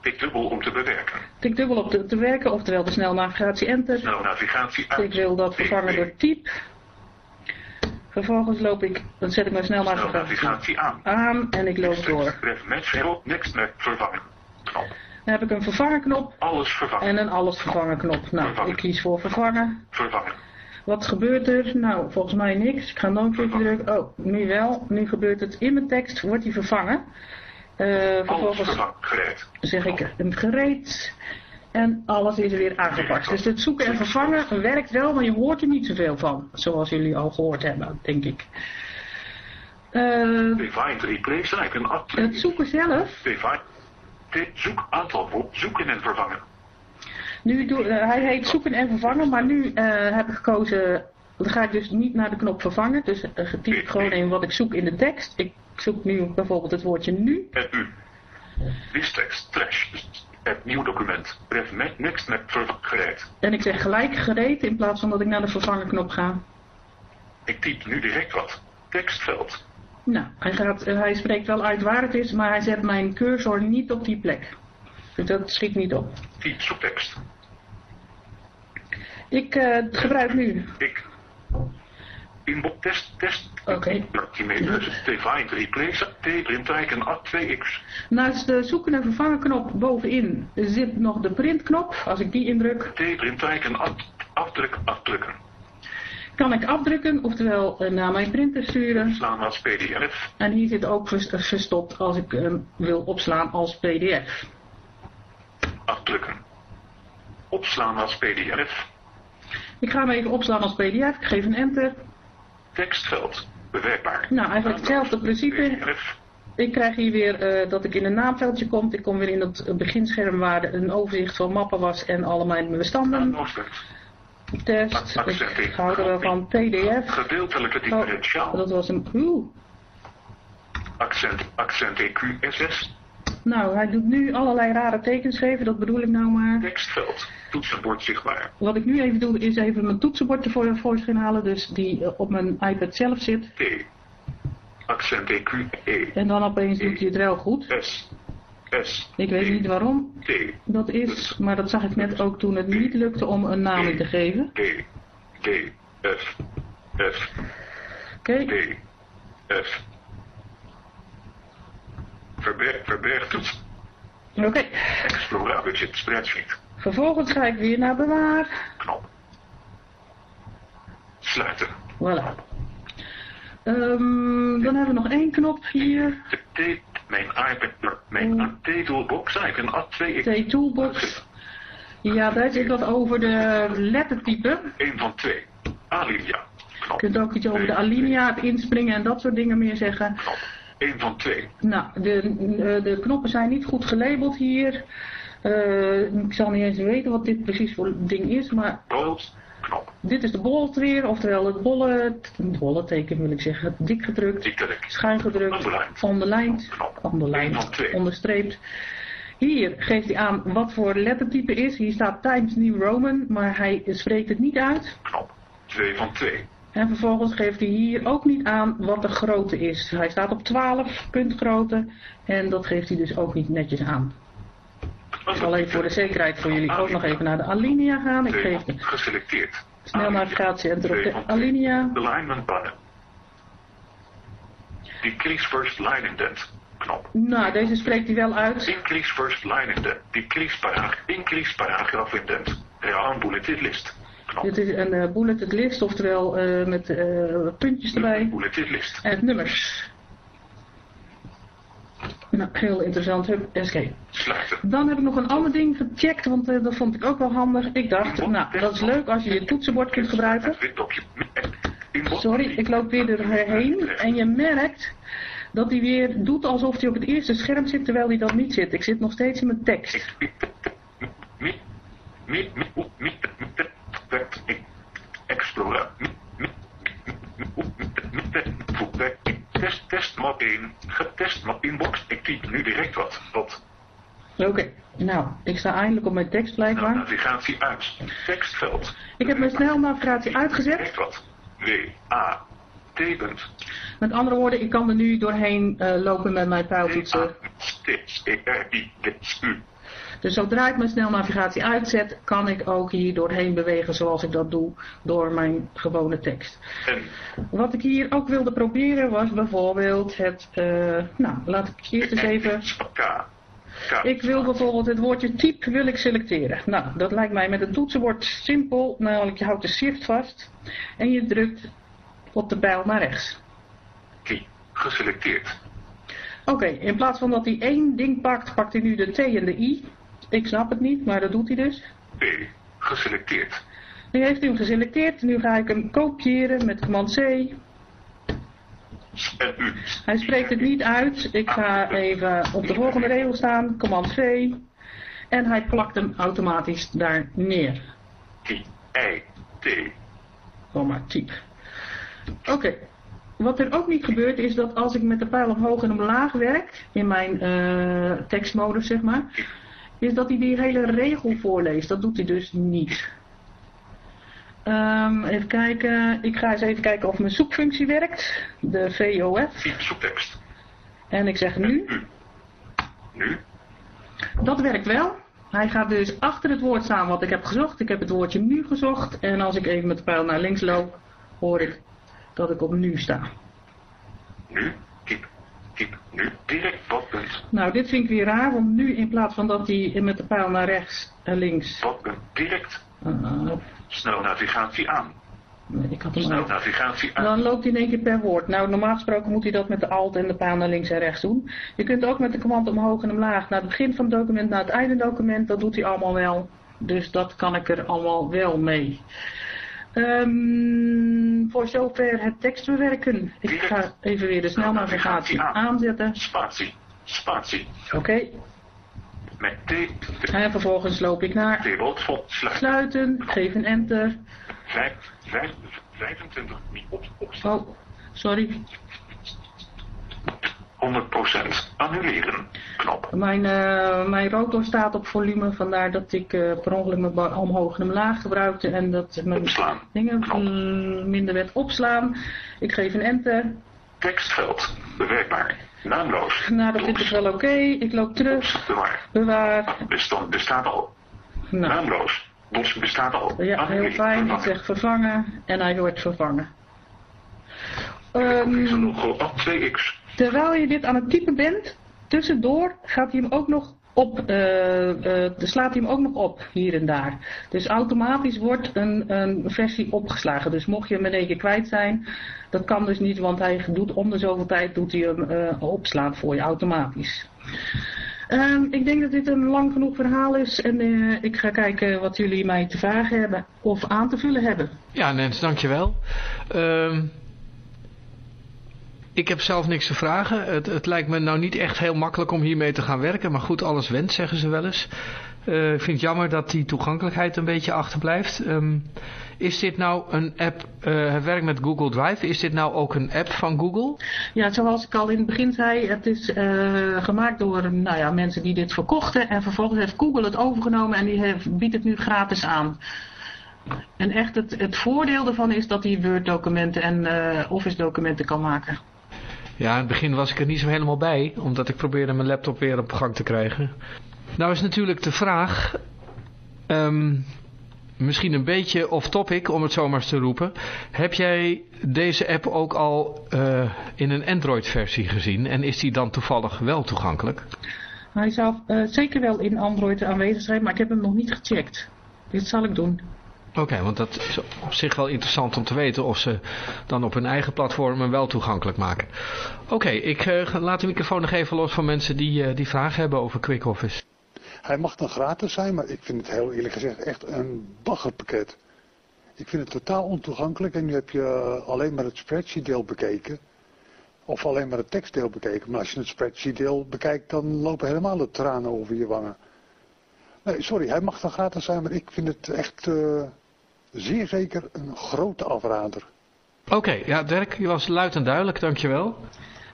Speaker 4: Tik dubbel om te bewerken.
Speaker 3: Tik dubbel op de, te werken, oftewel de snelnavigatie enter.
Speaker 4: Snel navigatie uit.
Speaker 3: Ik wil dat vervangen door type. Vervolgens loop ik, dan zet ik mijn
Speaker 4: Snel
Speaker 3: snelnavigatie
Speaker 4: navigatie aan.
Speaker 3: aan en ik loop door.
Speaker 4: Next met vervangen.
Speaker 3: Dan heb ik een vervangen knop
Speaker 4: Alles vervangen.
Speaker 3: en een alles vervangen knop. Nou, ik kies voor vervangen.
Speaker 4: Vervangen.
Speaker 3: Wat gebeurt er? Nou, volgens mij niks. Ik ga nog een keertje drukken. Oh, nu wel. Nu gebeurt het in mijn tekst. Wordt die vervangen. Eh, vervolgens zeg ik hem gereed. En alles is weer aangepast. Dus het zoeken en vervangen werkt wel, maar je hoort er niet zoveel van. Zoals jullie al gehoord hebben, denk ik. Eh, het zoeken zelf.
Speaker 4: Zoek aantal zoeken en vervangen.
Speaker 3: Nu doe, eh, hij heet zoeken en vervangen, maar nu heb ik gekozen. Dan ga ik dus niet naar de knop vervangen. Dus uh, typ ik gewoon in wat ik zoek in de tekst. Ik zoek nu bijvoorbeeld het woordje nu.
Speaker 4: Het u. Wistekst. Trash. Het nieuw document. Ref met next met vervangen. Gereed.
Speaker 3: En ik zeg gelijk gereed in plaats van dat ik naar de vervangen knop ga.
Speaker 4: Ik typ nu direct wat. Tekstveld.
Speaker 3: Nou, hij, gaat, hij spreekt wel uit waar het is, maar hij zet mijn cursor niet op die plek. Dus dat schiet niet op.
Speaker 4: Typ zoektekst.
Speaker 3: Ik eh, gebruik nu.
Speaker 4: Ik. Inbox test test.
Speaker 3: Oké.
Speaker 4: Divine replace. T-print icon A2X.
Speaker 3: Naast de zoeken en vervangen knop bovenin zit nog de printknop. Als ik die indruk,
Speaker 4: T-print icon af- afdruk afdrukken.
Speaker 3: kan ik afdrukken, oftewel eh, naar mijn printer sturen.
Speaker 4: Slaan als pdf.
Speaker 3: En hier zit ook vers- verstopt als ik hem wil opslaan als pdf.
Speaker 4: Afdrukken. Opslaan als pdf.
Speaker 3: Ik ga hem even opslaan als pdf. Ik geef een enter.
Speaker 4: Tekstveld. Bewerkbaar.
Speaker 3: Nou, eigenlijk hetzelfde principe. Ik krijg hier weer eh, dat ik in een naamveldje kom. Ik kom weer in het beginscherm waar een overzicht van mappen was en alle mijn bestanden. Test. Ik hou er wel van pdf.
Speaker 4: Gedeeltelijke
Speaker 3: Oh,
Speaker 4: differentiaal.
Speaker 3: dat was een... Oeh.
Speaker 4: Accent. Accent EQSS.
Speaker 3: Nou, hij doet nu allerlei rare tekens geven, dat bedoel ik nou maar.
Speaker 4: Tekstveld. Toetsenbord zichtbaar.
Speaker 3: Wat ik nu even doe, is even mijn toetsenbord ervoor voorschijn halen, dus die eh, op mijn iPad zelf zit.
Speaker 4: T. Accent EQ. E.
Speaker 3: En dan opeens doet hij het wel goed.
Speaker 4: S. S.
Speaker 3: Ik weet niet waarom
Speaker 4: T.
Speaker 3: dat is, maar dat zag ik net ook toen het niet lukte om een naam in te geven.
Speaker 4: D. D. F. F.
Speaker 3: Oké,
Speaker 4: D. F. Verberg, verberg toets.
Speaker 3: oké.
Speaker 4: Explora budget spreadsheet.
Speaker 3: Vervolgens ga ik weer naar bewaar.
Speaker 4: Knop. Sluiten.
Speaker 3: Voilà. Ehm, dan hebben we nog één knop hier.
Speaker 4: De. Mijn iPad. Mijn T-toolbox. Icon A2.
Speaker 3: T-toolbox. Ja, daar zit wat over de lettertype.
Speaker 4: 1 van 2. Alinea.
Speaker 3: Je kunt ook iets over de alinea, het inspringen en dat soort dingen meer zeggen.
Speaker 4: Knop. 1 van 2.
Speaker 3: Nou, de, eh, de knoppen zijn niet goed gelabeld hier. Eh, ik zal niet eens weten wat dit precies voor ding is, maar
Speaker 4: Rood. Knop.
Speaker 3: dit is de bold weer, oftewel het bolle, het bolle teken wil ik zeggen, dik gedrukt,
Speaker 4: Dikkerk.
Speaker 3: schuin gedrukt, onderlijnd, onderlijnd,
Speaker 4: Eén twee.
Speaker 3: onderstreept. Hier geeft hij aan wat voor lettertype is. Hier staat Times New Roman, maar hij spreekt het niet uit.
Speaker 4: Knop. 2 van 2.
Speaker 3: En vervolgens geeft hij hier ook niet aan wat de grootte is. Hij staat op 12 puntgrootte en dat geeft hij dus ook niet netjes aan. Ik zal even voor de zekerheid voor jullie ook nog even naar de alinea gaan. Ik geef de
Speaker 4: Geselecteerd.
Speaker 3: snel navigatie enter op de alinea.
Speaker 4: Alignment button. Decrease first line indent. Knop.
Speaker 3: Nou, deze spreekt hij wel uit.
Speaker 4: Increase first line indent. Decrease paragraaf. Increase paragraaf indent. Heraan bulleted list.
Speaker 3: Dit is een eh, bulleted list, oftewel eh, met eh, puntjes erbij
Speaker 4: Bulleted list.
Speaker 3: en nummers. Nou, heel interessant. Hup, escape.
Speaker 4: Sluiten.
Speaker 3: Dan heb ik nog een ander ding gecheckt, want eh, dat vond ik ook wel handig. Ik dacht, nou, dat is leuk als je je toetsenbord kunt gebruiken. Sorry, ik loop weer erheen en je merkt dat hij weer doet alsof hij op het eerste scherm zit, terwijl hij dat niet zit. Ik zit nog steeds in mijn tekst.
Speaker 4: Explorer. Mi, Test, test map 1. Getest map inbox. Ik typ nu direct wat. Wat?
Speaker 3: Oké, nou, ik sta eindelijk op mijn tekst blijkbaar.
Speaker 4: Navigatie uit. Tekstveld.
Speaker 3: Ik heb mijn snelnavigatie uitgezet.
Speaker 4: Direct wat. W, A, T, punt.
Speaker 3: Met andere woorden, ik kan er nu doorheen eh, lopen met mijn
Speaker 4: T,
Speaker 3: pijltoetsen.
Speaker 4: A, T, E, R, I, D, U.
Speaker 3: Dus zodra ik mijn snelnavigatie uitzet, kan ik ook hier doorheen bewegen zoals ik dat doe door mijn gewone tekst. Wat ik hier ook wilde proberen was bijvoorbeeld het, eh, nou laat ik eerst eens even, ik wil bijvoorbeeld het woordje type wil ik selecteren. Nou, dat lijkt mij met het toetsenbord simpel, namelijk je houdt de shift vast en je drukt op de pijl naar rechts.
Speaker 4: T. Geselecteerd.
Speaker 3: Oké, in plaats van dat hij één ding pakt, pakt hij nu de T en de I. Ik snap het niet, maar dat doet hij dus.
Speaker 4: B. Geselecteerd.
Speaker 3: Nu heeft hij hem geselecteerd. Nu ga ik hem kopiëren met command C.
Speaker 4: En U.
Speaker 3: Hij spreekt het niet uit. Ik ga even op de volgende regel staan. Command C. En hij plakt hem automatisch daar neer.
Speaker 4: T. I. T.
Speaker 3: Komma type. Oké. Wat er ook niet gebeurt is dat als ik met de pijl omhoog en omlaag werk, in mijn eh, tekstmodus zeg maar, is dat hij die hele regel voorleest. Dat doet hij dus niet. Ehm, even kijken. Ik ga eens even kijken of mijn zoekfunctie werkt. De VOF.
Speaker 4: Zoektekst.
Speaker 3: En ik zeg nu.
Speaker 4: Nu.
Speaker 3: Dat werkt wel. Hij gaat dus achter het woord staan wat ik heb gezocht. Ik heb het woordje nu gezocht. En als ik even met de pijl naar links loop, hoor ik dat ik op nu sta.
Speaker 4: Nu. Typ. Nu. Direct watpunt.
Speaker 3: Nou, dit vind ik weer raar, want nu in plaats van dat hij met de pijl naar rechts en links.
Speaker 4: Watpunt. Direct.
Speaker 3: eh,
Speaker 4: Snel navigatie aan.
Speaker 3: nee, ik had hem
Speaker 4: Snel navigatie aan.
Speaker 3: Dan loopt hij in één keer per woord. Nou, normaal gesproken moet hij dat met de alt en de pijl naar links en rechts doen. Je kunt ook met de command omhoog en omlaag naar het begin van het document, naar het einde document. Dat doet hij allemaal wel. Dus dat kan ik er allemaal wel mee. Ehm, voor zover het tekstbewerken. Ik ga even weer de snelnavigatie aanzetten.
Speaker 4: Spatie. Spatie.
Speaker 3: Oké.
Speaker 4: Met T.
Speaker 3: En vervolgens loop ik naar sluiten. Geef een enter.
Speaker 4: Vijf. Vijf. 25. Niet op. op.
Speaker 3: Oh, sorry.
Speaker 4: 100% annuleren knop.
Speaker 3: Mijn, uh, mijn rotor staat op volume, vandaar dat ik uh, per ongeluk mijn omhoog en omlaag gebruikte en dat mijn
Speaker 4: Opslaan.
Speaker 3: dingen knop. minder werd opslaan. Ik geef een enter.
Speaker 4: Tekstveld, bewerkbaar, naamloos.
Speaker 3: Nou, dat ik wel oké. Okay. Ik loop terug.
Speaker 4: Bewaar.
Speaker 3: Bewaar.
Speaker 4: Bestand bestaat al.
Speaker 3: Nou.
Speaker 4: Naamloos. Bos bestaat al.
Speaker 3: Ja, heel fijn. Ik zeg vervangen en hij wordt vervangen.
Speaker 4: Um, 2x.
Speaker 3: Terwijl je dit aan het typen bent, tussendoor gaat hij hem ook nog op, uh, uh, slaat hij hem ook nog op, hier en daar. Dus automatisch wordt een, een versie opgeslagen. Dus mocht je hem in één keer kwijt zijn, dat kan dus niet, want hij doet om de zoveel tijd doet hij hem uh, opslaan voor je automatisch. Uh, ik denk dat dit een lang genoeg verhaal is en uh, ik ga kijken wat jullie mij te vragen hebben of aan te vullen hebben.
Speaker 1: Ja Nens, dankjewel. Uh, ik heb zelf niks te vragen. Het, het, lijkt me nou niet echt heel makkelijk om hiermee te gaan werken, maar goed, alles went, zeggen ze wel eens. Uh, ik vind het jammer dat die toegankelijkheid een beetje achterblijft. Um, is dit nou een app, uh, het werkt met Google Drive, is dit nou ook een app van Google?
Speaker 3: Ja, zoals ik al in het begin zei, het is uh, gemaakt door nou ja, mensen die dit verkochten en vervolgens heeft Google het overgenomen en die biedt het nu gratis aan. En echt het, het voordeel ervan is dat hij Word documenten en uh, Office documenten kan maken.
Speaker 1: Ja, in het begin was ik er niet zo helemaal bij, omdat ik probeerde mijn laptop weer op gang te krijgen. Nou is natuurlijk de vraag, um, misschien een beetje off-topic om het zomaar te roepen. Heb jij deze app ook al uh, in een Android-versie gezien en is die dan toevallig wel toegankelijk?
Speaker 3: Hij zou uh, zeker wel in Android aanwezig zijn, maar ik heb hem nog niet gecheckt. Dit zal ik doen.
Speaker 1: Oké, want dat is op zich wel interessant om te weten of ze dan op hun eigen platform hem wel toegankelijk maken. Oké, ik uh, laat de microfoon nog even los van mensen die, uh, die vragen hebben over QuickOffice.
Speaker 5: Hij mag dan gratis zijn, maar ik vind het heel eerlijk gezegd echt een baggerpakket. Ik vind het totaal ontoegankelijk en nu heb je alleen maar het spreadsheet deel bekeken. Of alleen maar het tekstdeel bekeken. Maar als je het spreadsheet deel bekijkt, dan lopen helemaal de tranen over je wangen. Nee, sorry, hij mag dan gratis zijn, maar ik vind het echt zeer zeker een grote afrader.
Speaker 1: Oké, okay, ja Dirk, je was luid en duidelijk, dankjewel.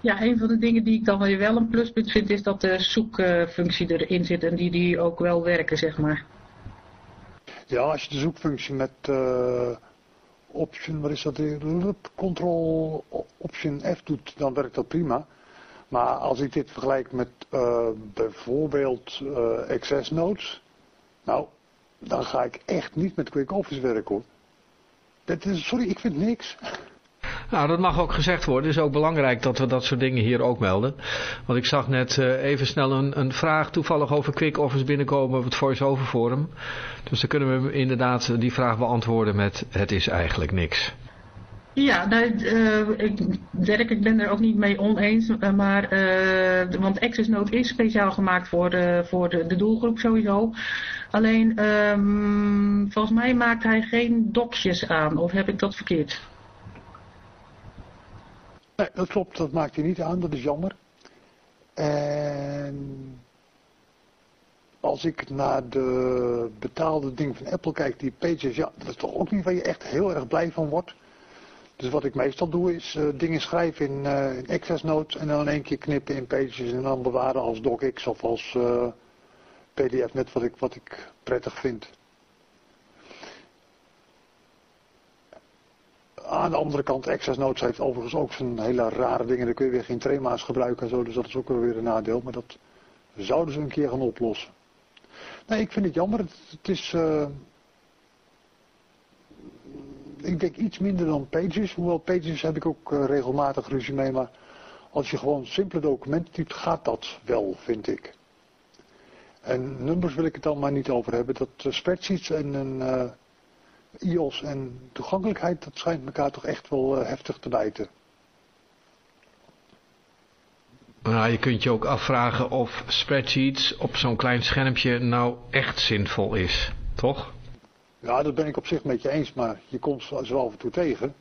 Speaker 3: Ja, een van de dingen die ik dan weer wel een pluspunt vind is dat de zoekfunctie erin zit en die, die ook wel werken, zeg maar.
Speaker 5: Ja, als je de zoekfunctie met uh, option, wat is dat hier, control option F doet, dan werkt dat prima. Maar als ik dit vergelijk met uh, bijvoorbeeld uh, Access Notes, nou, dan ga ik echt niet met Quick Office werken hoor. Dat is, sorry, ik vind niks.
Speaker 1: Nou, dat mag ook gezegd worden. Het is ook belangrijk dat we dat soort dingen hier ook melden. Want ik zag net uh, even snel een, een, vraag toevallig over Quick Office binnenkomen op het Voice-Over Forum. Dus dan kunnen we inderdaad die vraag beantwoorden met het is eigenlijk niks.
Speaker 3: Ja, nou, uh, ik, Dirk, ik ben er ook niet mee oneens, maar, uh, want Access Note is speciaal gemaakt voor, de, voor de, de doelgroep sowieso. Alleen, um, volgens mij maakt hij geen dokjes aan, of heb ik dat verkeerd?
Speaker 5: Nee, dat klopt, dat maakt hij niet aan, dat is jammer. En als ik naar de betaalde ding van Apple kijk, die Pages, ja, dat is toch ook niet waar je echt heel erg blij van wordt. Dus wat ik meestal doe is uh, dingen schrijven in, uh, Access Notes en dan in één keer knippen in Pages en dan bewaren als docx of als uh, pdf, net wat ik, wat ik prettig vind. Aan de andere kant, Access Notes heeft overigens ook zijn hele rare dingen. Dan kun je weer geen trema's gebruiken en zo, dus dat is ook weer een nadeel. Maar dat zouden ze een keer gaan oplossen. Nee, ik vind het jammer. Het, is... Uh, ik denk iets minder dan Pages. Hoewel Pages heb ik ook uh, regelmatig ruzie mee. Maar als je gewoon simpele documenten typt, gaat dat wel, vind ik. En nummers wil ik het dan maar niet over hebben. Dat uh, spreadsheets en een iOS en toegankelijkheid, dat schijnt elkaar toch echt wel heftig te bijten.
Speaker 1: Nou, je kunt je ook afvragen of spreadsheets op zo'n klein schermpje nou echt zinvol is, toch?
Speaker 5: Ja, dat ben ik op zich met je eens, maar je komt ze wel af en toe tegen.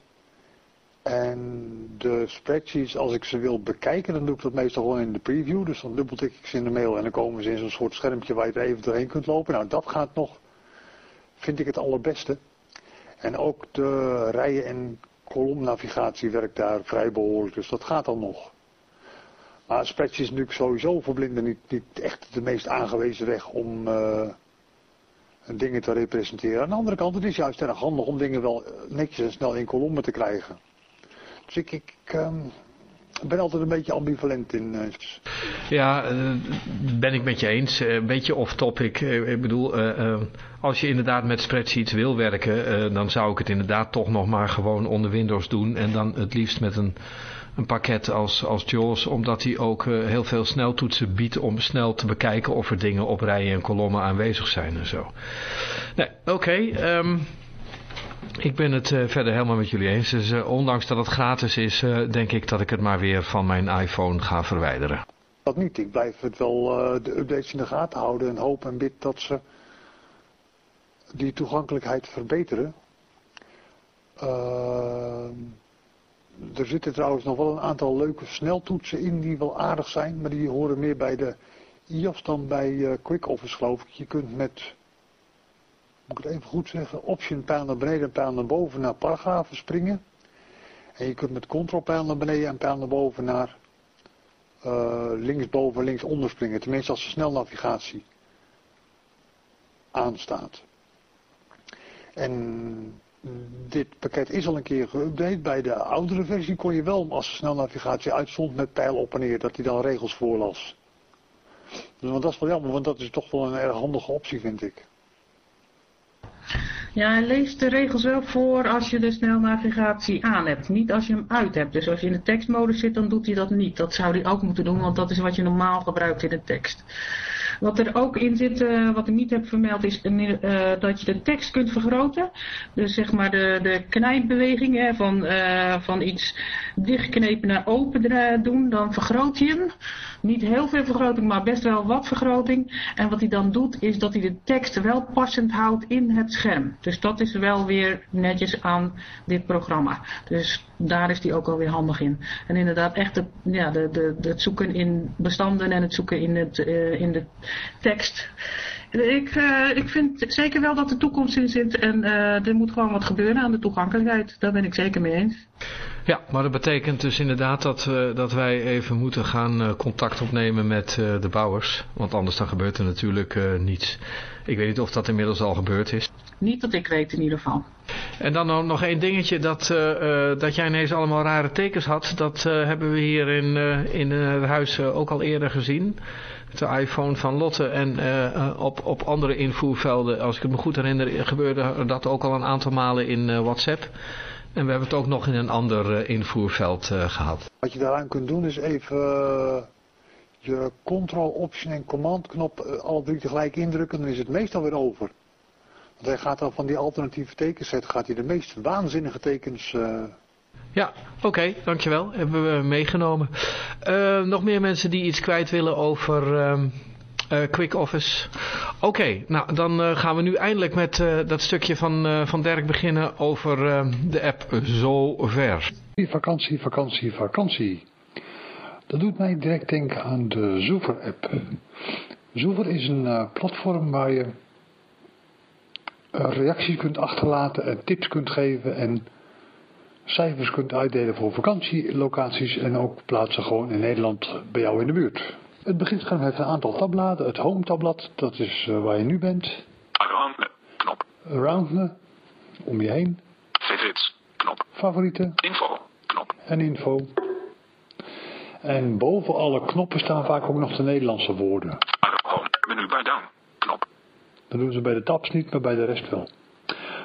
Speaker 5: En de spreadsheets, als ik ze wil bekijken, dan doe ik dat meestal gewoon in de preview. Dus dan dubbeltik ik ze in de mail en dan komen ze in zo'n soort schermpje waar je er even doorheen kunt lopen. Nou, dat gaat nog, vind ik het allerbeste. En ook de rijen- en kolomnavigatie werkt daar vrij behoorlijk, dus dat gaat dan nog. Maar spreadsheet is natuurlijk sowieso voor blinden niet, echt de meest aangewezen weg om uh, dingen te representeren. Aan de andere kant, het is juist erg handig om dingen wel netjes en snel in kolommen te krijgen. Ik, ik um, ben altijd een beetje ambivalent in. Uh...
Speaker 1: Ja, uh, ben ik met je eens. Een beetje off-topic. ik bedoel, als je inderdaad met spreadsheets wil werken, dan zou ik het inderdaad toch nog maar gewoon onder Windows doen. En dan het liefst met een een pakket als, als JAWS, omdat hij ook heel veel sneltoetsen biedt om snel te bekijken of er dingen op rijen en kolommen aanwezig zijn en zo. Nee, oké. Okay, um, ik ben het uh, verder helemaal met jullie eens. Dus uh, ondanks dat het gratis is, denk ik dat ik het maar weer van mijn iPhone ga verwijderen.
Speaker 5: Dat niet. Ik blijf het wel de updates in de gaten houden en hoop en bid dat ze die toegankelijkheid verbeteren. Er zitten trouwens nog wel een aantal leuke sneltoetsen in die wel aardig zijn. Maar die horen meer bij de iOS dan bij uh, Quick Office geloof ik. Je kunt met, moet het even goed zeggen, option pijl naar beneden en pijl naar boven naar paragrafen springen. En je kunt met control pijl naar beneden en pijl naar boven naar uh, linksboven linksonder springen. Tenminste als de snelnavigatie aanstaat. En dit pakket is al een keer geüpdate. Bij de oudere versie kon je wel, als de snelnavigatie uitstond met pijl op en neer, dat hij dan regels voorlas. Dus, want dat is wel jammer, want dat is toch wel een erg handige optie, vind ik.
Speaker 3: Ja, hij leest de regels wel voor als je de snelnavigatie aan hebt. Niet als je hem uit hebt. Dus als je in de tekstmodus zit, dan doet hij dat niet. Dat zou hij ook moeten doen, want dat is wat je normaal gebruikt in de tekst. Wat er ook in zit, uh, wat ik niet heb vermeld, is uh, dat je de tekst kunt vergroten. Dus zeg maar de, de knijpbeweging hè, van, uh, van iets dichtknepen naar open doen, dan vergroot je hem. Niet heel veel vergroting, maar best wel wat vergroting. En wat hij dan doet, is dat hij de tekst wel passend houdt in het scherm. Dus dat is wel weer netjes aan dit programma. Dus daar is hij ook alweer handig in. En inderdaad echt het, ja, de, de, het zoeken in bestanden en het zoeken in, het, uh, in de tekst. Ik, uh, ik vind zeker wel dat er toekomst in zit en uh, er moet gewoon wat gebeuren aan de toegankelijkheid. Daar ben ik zeker mee eens.
Speaker 1: Ja, maar dat betekent dus inderdaad dat, uh, dat wij even moeten gaan contact opnemen met de bouwers. Want anders dan gebeurt er natuurlijk niets. Ik weet niet of dat inmiddels al gebeurd is.
Speaker 3: Niet dat ik weet in ieder geval.
Speaker 1: En dan nog één dingetje, dat, dat jij ineens allemaal rare tekens had. Dat hebben we hier in, in het huis ook al eerder gezien. De iPhone van Lotte en op, op andere invoervelden, als ik het me goed herinner, gebeurde dat ook al een aantal malen in WhatsApp. En we hebben het ook nog in een ander invoerveld gehad.
Speaker 5: Wat je daaraan kunt doen is even je control, option en command knop alle drie tegelijk indrukken. Dan is het meestal weer over. Want hij gaat dan van die alternatieve tekenset, gaat hij de meest waanzinnige tekens...
Speaker 1: Ja, oké, okay, dankjewel. Hebben we meegenomen. Uh, nog meer mensen die iets kwijt willen over uh, Quick Office. Oké, nou dan gaan we nu eindelijk met dat stukje van, van Dirk beginnen over de app Zover.
Speaker 5: Vakantie, vakantie, vakantie. Dat doet mij direct denken aan de Zoever app. Zoever is een platform waar je reacties kunt achterlaten en tips kunt geven en cijfers kunt uitdelen voor vakantielocaties en ook plaatsen gewoon in Nederland bij jou in de buurt. Het beginscherm heeft een aantal tabbladen. Het home tabblad, dat is uh, waar je nu bent.
Speaker 4: Around me, knop.
Speaker 5: Around me, om je heen.
Speaker 4: Favorites, knop.
Speaker 5: Favorieten.
Speaker 4: Info, knop.
Speaker 5: En info. En boven alle knoppen staan vaak ook nog de Nederlandse woorden.
Speaker 4: Home, menu by down, knop.
Speaker 5: Dat doen ze bij de tabs niet, maar bij de rest wel.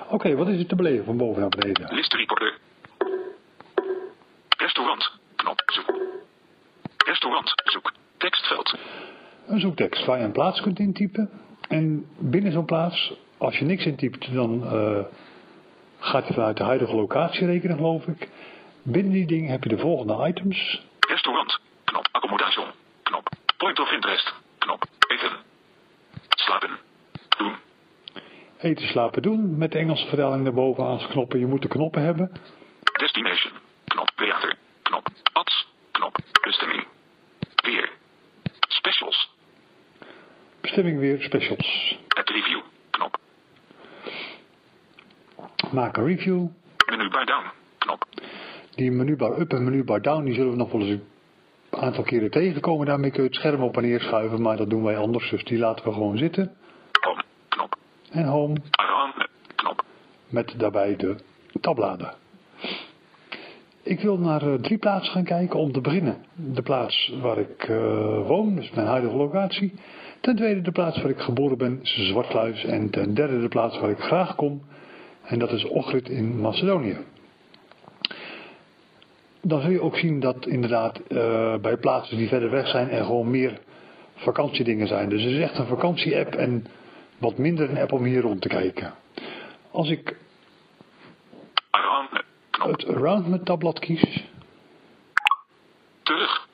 Speaker 5: Oké, okay, wat is er te beleven van boven naar beneden?
Speaker 4: List reporter. Restaurant. Knop. Zoek. Restaurant. Zoek. Tekstveld.
Speaker 5: Een zoektekst waar je een plaats kunt intypen. En binnen zo'n plaats, als je niks intypt, dan uh, gaat hij vanuit de huidige locatie rekenen, geloof ik. Binnen die ding heb je de volgende items.
Speaker 4: Restaurant. Knop. Accommodatie. Knop. Point of interest. Knop. Eten. Slapen. Doen.
Speaker 5: Eten, slapen, doen. Met de Engelse vertaling daarboven als knoppen. Je moet de knoppen hebben.
Speaker 4: Destination. Knop. Theater. Knop. Ads. Knop. Bestemming. Weer. Specials.
Speaker 5: Bestemming weer. Specials.
Speaker 4: Add review. Knop.
Speaker 5: Maak een review.
Speaker 4: Menu bar down. Knop.
Speaker 5: Die menu bar up en menu bar down die zullen we nog wel eens aantal keren tegenkomen. Daarmee kun je het scherm op en neer schuiven, maar dat doen wij anders. Dus die laten we gewoon zitten.
Speaker 4: Home. Knop.
Speaker 5: En home.
Speaker 4: Knop.
Speaker 5: met daarbij de tabbladen. Ik wil naar eh, drie plaatsen gaan kijken. Om te beginnen de plaats waar ik eh, woon, dus mijn huidige locatie. Ten tweede de plaats waar ik geboren ben, is. En ten derde de plaats waar ik graag kom. En dat is Ochrid in Macedonië. Dan zul je ook zien dat inderdaad eh, bij plaatsen die verder weg zijn er gewoon meer vakantiedingen zijn. Dus het is echt een vakantie-app en wat minder een app om hier rond te kijken. Als ik het Around met tabblad kies,
Speaker 4: Terug.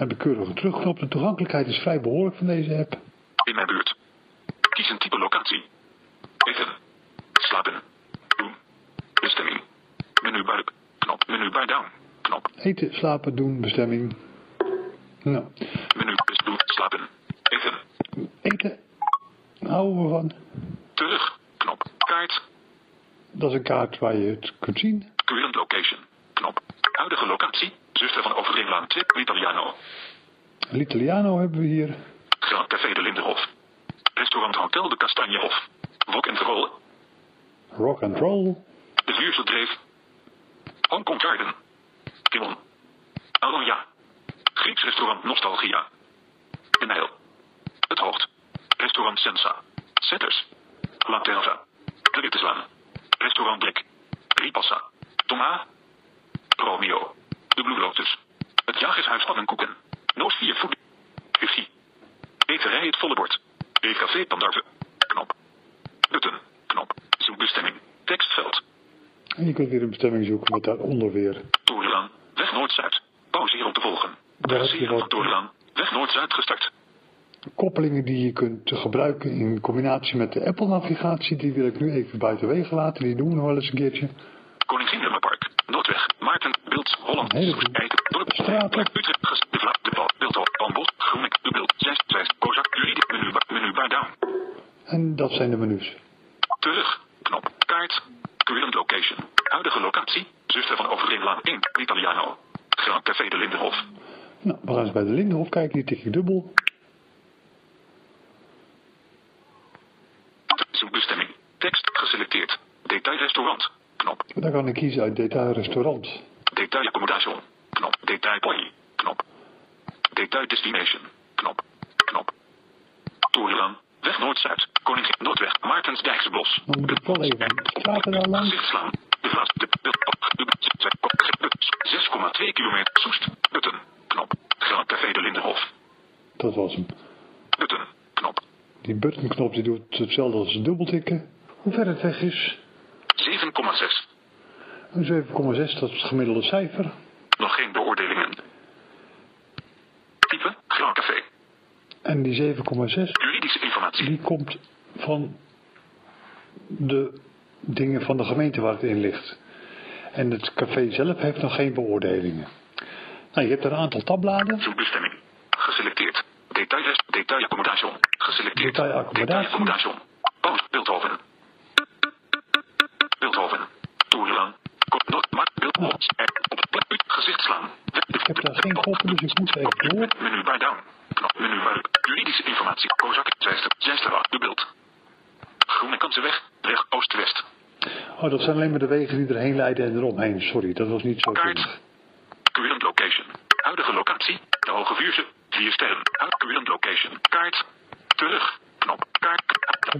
Speaker 4: Knop.
Speaker 5: heb ik keurig een terugknop. De toegankelijkheid is vrij behoorlijk van deze app.
Speaker 4: In mijn buurt. Kies een type locatie. Eten. Slapen. Doen. Bestemming. Menu bar. Knop. Menu bar down. Knop.
Speaker 5: Eten, slapen, doen, bestemming. Nou,
Speaker 4: Menu is doen. Slapen. Eten.
Speaker 5: eten houden we van.
Speaker 4: Terug. Knop. Kaart.
Speaker 5: Dat is een kaart waar je het kunt zien.
Speaker 4: Current location. Knop. Huidige locatie. Zuster van Overringlaan 2. Italiano.
Speaker 5: L'Italiano hebben we hier.
Speaker 4: Grand Café de Lindenhof. Restaurant Hotel de Kastanjehof. Wok en Verrol.
Speaker 5: Rock and roll.
Speaker 4: De Vuursel Dreef. Hongkong Garden. Kimmel. Alonia. Grieks restaurant Nostalgia. De Nijl. Het Hoogt. Restaurant Sensa. Setters. La Terra. De Witteslaan. Restaurant Blik. Ripassa. Toma. Romeo. De Blue Lotus. Het Jagershuis van een Koeken. Noos 4 Food. Wifi. Eterij Het Volle Bord. Café Pandarve. Knop. Button. Knop. Zoek bestemming. Tekstveld.
Speaker 5: En je kunt weer een bestemming zoeken met daaronder weer.
Speaker 4: Torenlaan, weg Noord-Zuid. Pauze hier om te volgen.
Speaker 5: Daar heb je wat-
Speaker 4: weg Noord-Zuid gestart.
Speaker 5: Koppelingen die je kunt gebruiken in combinatie met de Apple navigatie. Die wil ik nu even buitenwege laten. Die doen we nog wel eens een keertje.
Speaker 4: Noordweg, Maarten, Beeld, Holland, Eiken, Dorp. Utrecht, De De Bal, Beeldhof, Palmbos, Groenik, De Kozak, menu, menu down.
Speaker 5: En dat zijn de menus.
Speaker 4: Terug, knop, kaart, current location, huidige locatie, zuster van Overringlaan 1, Italiano. Grand Café de Lindenhof.
Speaker 5: Nou, we gaan eens bij de Lindenhof kijken. Die tik ik dubbel.
Speaker 4: Zoekbestemming, tekst geselecteerd, detailrestaurant, knop.
Speaker 5: Daar kan ik kiezen uit detail restaurant.
Speaker 4: Detail accommodation. Knop. Detail point. Knop. Detail destination. Knop. Knop. Torenlaan. Weg Noord-Zuid. Koningin Noordweg. Maartensdijksbos.
Speaker 5: Dan moet ik wel even de straten daar langs.
Speaker 4: De Vlaas. De Beeld. De 6,2 kilometer. Soest. Button. Knop. Grand Café de Lindenhof.
Speaker 5: Dat was hem.
Speaker 4: Button. Knop.
Speaker 5: Die buttonknop die doet hetzelfde als dubbeltikken. Hoe ver het weg is.
Speaker 4: 7,6.
Speaker 5: Een 7,6, dat is het gemiddelde cijfer.
Speaker 4: Nog geen beoordelingen. Type. Grand Café.
Speaker 5: En die 7,6
Speaker 4: Juridische informatie.
Speaker 5: die komt van de dingen van de gemeente waar het in ligt. En het café zelf heeft nog geen beoordelingen. Nou, je hebt een aantal tabbladen.
Speaker 4: Zoekbestemming. Geselecteerd. Detail, detail accommodation. Geselecteerd.
Speaker 5: Detail accommodatie.
Speaker 4: accommodation. Pauze. Beeldhoven. Beeldhoven. Toerlaan. Kop. Noord. Maar. Beeld. Op. Op. Plek. Gezicht slaan.
Speaker 5: Ik heb daar geen koppen, dus ik moet even door.
Speaker 4: Menu bar down. Knop. Menu bar. Juridische informatie. Kozak. Zijster. Zijster. De beeld. Groene Kansenweg. Weg Oost-West.
Speaker 5: Oh, dat zijn alleen maar de wegen die erheen leiden en eromheen. Sorry, dat was niet zo
Speaker 4: Kaart.
Speaker 5: goed.
Speaker 4: Current location. Huidige locatie. De Hoge Vuurse. 4 sterren. Current location. Kaart. Terug. Knop. Kaart.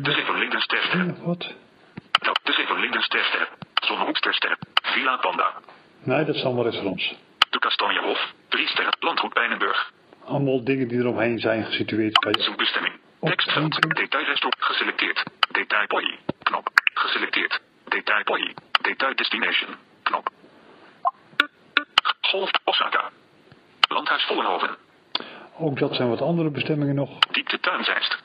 Speaker 4: De Gevel Lindenster.
Speaker 5: Nog wat?
Speaker 4: De Gevel Zonnehoeksterster. Villa Panda.
Speaker 5: Nee, dat zijn allemaal restaurants.
Speaker 4: De Kastanjehof. 3 sterren. Landgoed Bijnenburg.
Speaker 5: Allemaal dingen die eromheen zijn gesitueerd
Speaker 4: Zoekbestemming. Tekstveld. Detailrestaurant. Geselecteerd. Detail poi. Knop. Geselecteerd. Detail poi. Detail destination. Knop. Golf Osaka. Landhuis Vollenhoven.
Speaker 5: Ook dat zijn wat andere bestemmingen nog.
Speaker 4: Diepte Tuinzeist.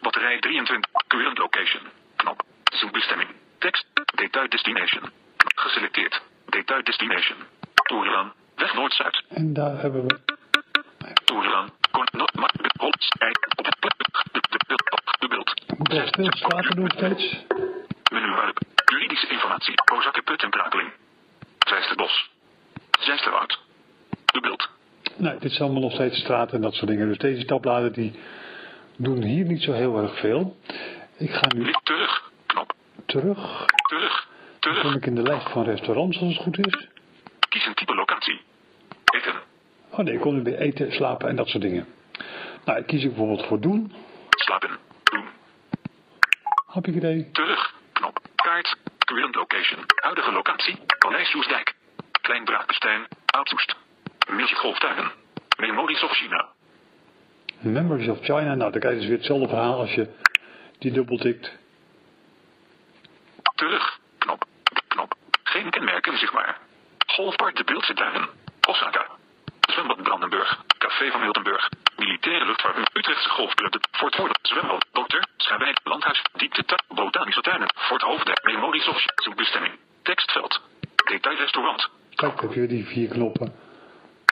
Speaker 4: Batterij 23. Current location. Knop. Zoekbestemming. Tekst. Detail destination. Geselecteerd. Detail destination. Toerlaan. Weg Noord-Zuid.
Speaker 5: En daar hebben we...
Speaker 4: Toerlaan. Kon not maar. Ei. Op. De beeld.
Speaker 5: Moet wel veel straten doen steeds.
Speaker 4: Juridische informatie. Kozakke put en brakeling. Zijsterbos. Zijsterwoud. De beeld.
Speaker 5: Nou, dit zijn allemaal nog steeds straten en dat soort dingen. Dus deze tabbladen die doen hier niet zo heel erg veel. Ik ga nu
Speaker 4: Lid terug.
Speaker 5: Terug.
Speaker 4: Terug.
Speaker 5: Dan kom
Speaker 4: Terug.
Speaker 5: ik in de lijst van restaurants als het goed is.
Speaker 4: Kies een type locatie. Eten.
Speaker 5: Oh nee, ik kom nu weer eten, slapen en dat soort dingen. Nou, ik kies ik bijvoorbeeld voor doen.
Speaker 4: Slapen. Doen.
Speaker 5: Heb ik idee?
Speaker 4: Terug. Knop. Kaart. Current location. Huidige locatie. Paleis Soesdijk. Klein Braakbestein. Oudsoest. Milsje Golftuinen. Memories of China.
Speaker 5: Memories of China. Nou, dan krijg je dus weer hetzelfde verhaal als je die dubbel tikt.
Speaker 4: Terug. Knop. Knop. Geen kenmerken zichtbaar. Golfpark de Beeldse. Osaka. Zwembad Brandenburg. Café van Miltenburg. Militaire luchtvaart. Utrechtse golfclub. de Fort Voorde. Zwembad. Dokter. Schabijk. Landhuis. Diepte. Botanische tuinen. Fort Hoofddijk. Memories of Zoekbestemming. Tekstveld. Detailrestaurant.
Speaker 5: Kijk, heb je die vier knoppen.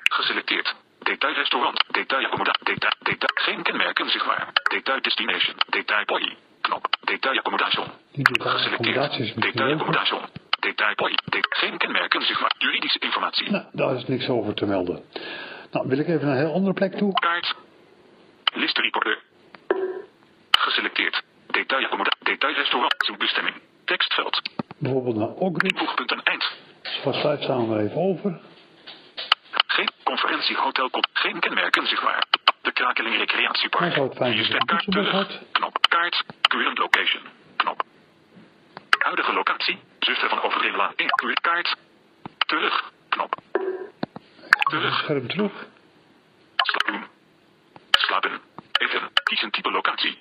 Speaker 4: Geselecteerd. Detailrestaurant. Detailaccommodatie. Detail. Detail. Geen kenmerken zichtbaar. Detail destination. Detailpoi. Knop. Detailaccommodatie.
Speaker 5: Die detailaccommodatie is misschien leuker.
Speaker 4: Detailaccommodatie. Detailpoi. De geen kenmerken zichtbaar. Juridische informatie.
Speaker 5: Nou, daar is niks over te melden. Nou, wil ik even naar een heel andere plek toe.
Speaker 4: Kaart. Listenrecorder. Geselecteerd. Detailaccommodatie. Detailrestaurant. Zoekbestemming. Tekstveld.
Speaker 5: Bijvoorbeeld naar Ogrid.
Speaker 4: Voegpunten eind.
Speaker 5: Van sluit staan we even over.
Speaker 4: Geen conferentiehotel. Kop. Geen kenmerken zichtbaar. De Krakeling Recreatiepark.
Speaker 5: Je
Speaker 4: kaart
Speaker 5: een toetsenbord
Speaker 4: terug. Knop. Kaart. Current location. Knop. Huidige locatie. Zuster van Overgrimlaan. In current kaart. Terug. Knop. Terug.
Speaker 5: Scherm terug.
Speaker 4: Slapen. Slapen. Eten. Kies een type locatie.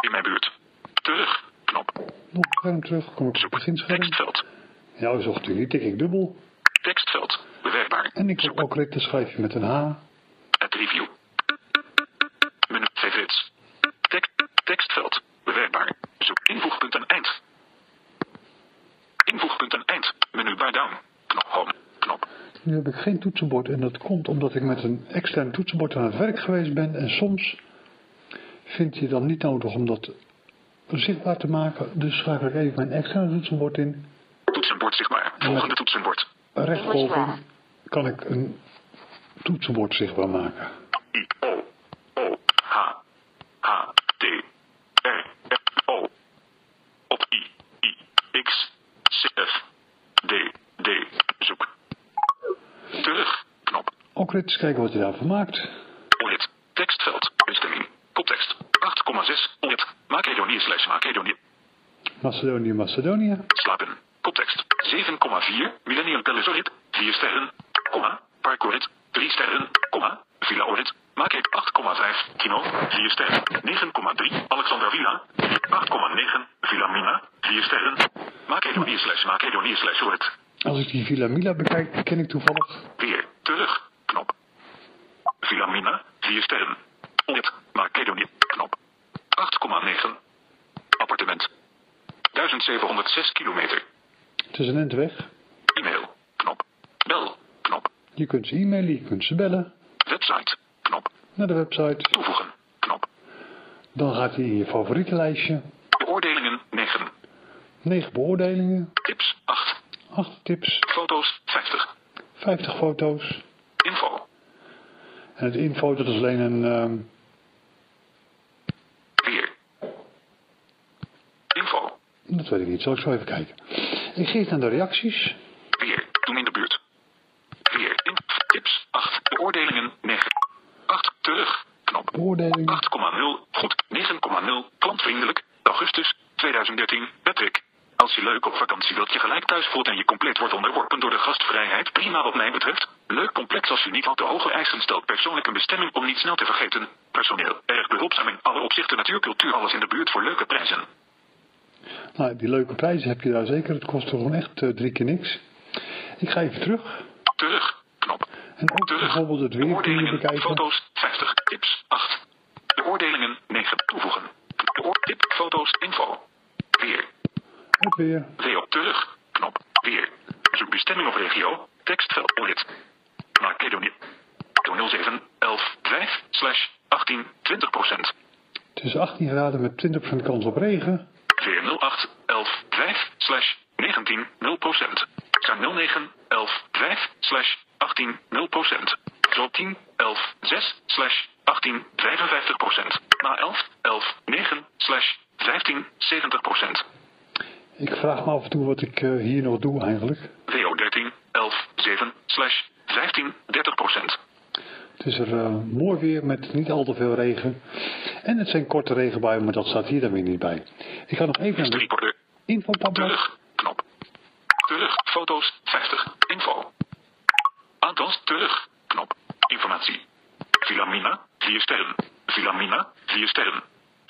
Speaker 4: In mijn buurt. Terug. Knop.
Speaker 5: Nog scherm terug. Kom op
Speaker 4: Zoek.
Speaker 5: beginscherm.
Speaker 4: Tekstveld.
Speaker 5: Ja, zocht u niet. Tik ik dubbel.
Speaker 4: Tekstveld. Bewerkbaar.
Speaker 5: En ik heb. Ogrid, dan schrijf je met een H. Nu heb ik geen toetsenbord en dat komt omdat ik met een extern toetsenbord aan het werk geweest ben. En soms vind je dan niet nodig om dat zichtbaar te maken. Dus schuif ik even mijn externe toetsenbord in.
Speaker 4: Toetsenbord zichtbaar. Volgende toetsenbord.
Speaker 5: Rechtboven kan ik een toetsenbord zichtbaar maken.
Speaker 4: I O O H H T R F O op I I X C F D D zoek. Terug. Knop.
Speaker 5: Ogrid, eens kijken wat hij daarvan maakt.
Speaker 4: OLED. Tekstveld. Bestemming. Koptekst. 8,6. OLED. Macedonië slash Macedonië.
Speaker 5: Macedonië, Macedonië.
Speaker 4: Slapen. Koptekst. 7,4. Millennium Palace 4 sterren. Komma. Parkorit. 3 sterren. Komma. Villa Orit. Maak 8,5. Kino. 4 sterren. 9,3. Alexander Villa. 8,9. Villa Mina. 4 sterren. Macedonië slash Macedonië slash Orit.
Speaker 5: Als ik die Villa Mila bekijk, ken ik toevallig.
Speaker 4: Weer. Terug. Knop. Villa Mina. 4 sterren. Orit. Macedonië. Knop. 8,9. Appartement. 1706 kilometer.
Speaker 5: Het is een end weg.
Speaker 4: E-mail. Knop. Bel. Knop.
Speaker 5: Je kunt ze e-mailen, je kunt ze bellen.
Speaker 4: Website. Knop.
Speaker 5: Naar de website.
Speaker 4: Toevoegen. Knop.
Speaker 5: Dan gaat hij in je favorietenlijstje.
Speaker 4: Beoordelingen 9.
Speaker 5: 9 beoordelingen,
Speaker 4: Tips 8.
Speaker 5: 8 tips,
Speaker 4: Foto's 50.
Speaker 5: 50 foto's. En het info, dat is alleen een... ehm,
Speaker 4: Weer. Info.
Speaker 5: dat weet ik niet, zal ik zo even kijken. Ik ga eens naar de reacties.
Speaker 4: Weer. Doen in de buurt. Weer. In. Tips 8. Beoordelingen 9. 8. Terug. Knop.
Speaker 5: Beoordelingen.
Speaker 4: 8,0. Goed. 9,0. Klantvriendelijk. Augustus 2013. Patrick. Als je leuk op vakantie wilt je gelijk thuis voelt en je compleet wordt onderworpen door de gastvrijheid, prima wat mij betreft. Leuk complex als je niet al te hoge eisen stelt. Persoonlijke bestemming om niet snel te vergeten. Personeel. Erg behulpzaam in alle opzichten. Natuur, cultuur, alles in de buurt voor leuke prijzen.
Speaker 5: Nou, die leuke prijzen heb je daar zeker. Het kost gewoon echt eh, drie keer niks. Ik ga even terug.
Speaker 4: Terug. Knop.
Speaker 5: En ook
Speaker 4: Terug.
Speaker 5: bijvoorbeeld het weer kun je bekijken.
Speaker 4: Foto's 50. Tips 8. Beoordelingen 9. Toevoegen. Tip. Foto's. Info. Weer.
Speaker 5: Het weer.
Speaker 4: Weer op terug. Knop. Weer. Zoek bestemming of regio. Tekstveld. Lid. Macedonië. 07 11 5 slash 18 20 procent.
Speaker 5: Het is 18 graden met 20% kans op regen.
Speaker 4: Weer 08 11 5 slash 19 0 procent. Zijn 09 11 5 slash 18 0 procent. Slot 10, 11, 6, slash 18, 55 procent. Na 11, 11, 9, slash 15, 70 procent.
Speaker 5: Ik vraag me af en toe wat ik eh, hier nog doe eigenlijk.
Speaker 4: WO 13, 11, 7, slash 15, 30 procent.
Speaker 5: Het is er eh, mooi weer met niet al te veel regen. En het zijn korte regenbuien, maar dat staat hier dan weer niet bij. Ik ga nog even naar de infopagina.
Speaker 4: Terug. Knop. Terug. Foto's 50. Info. Aantal terug. Knop. Informatie. Villamina 4 sterren. Villamina 4 sterren.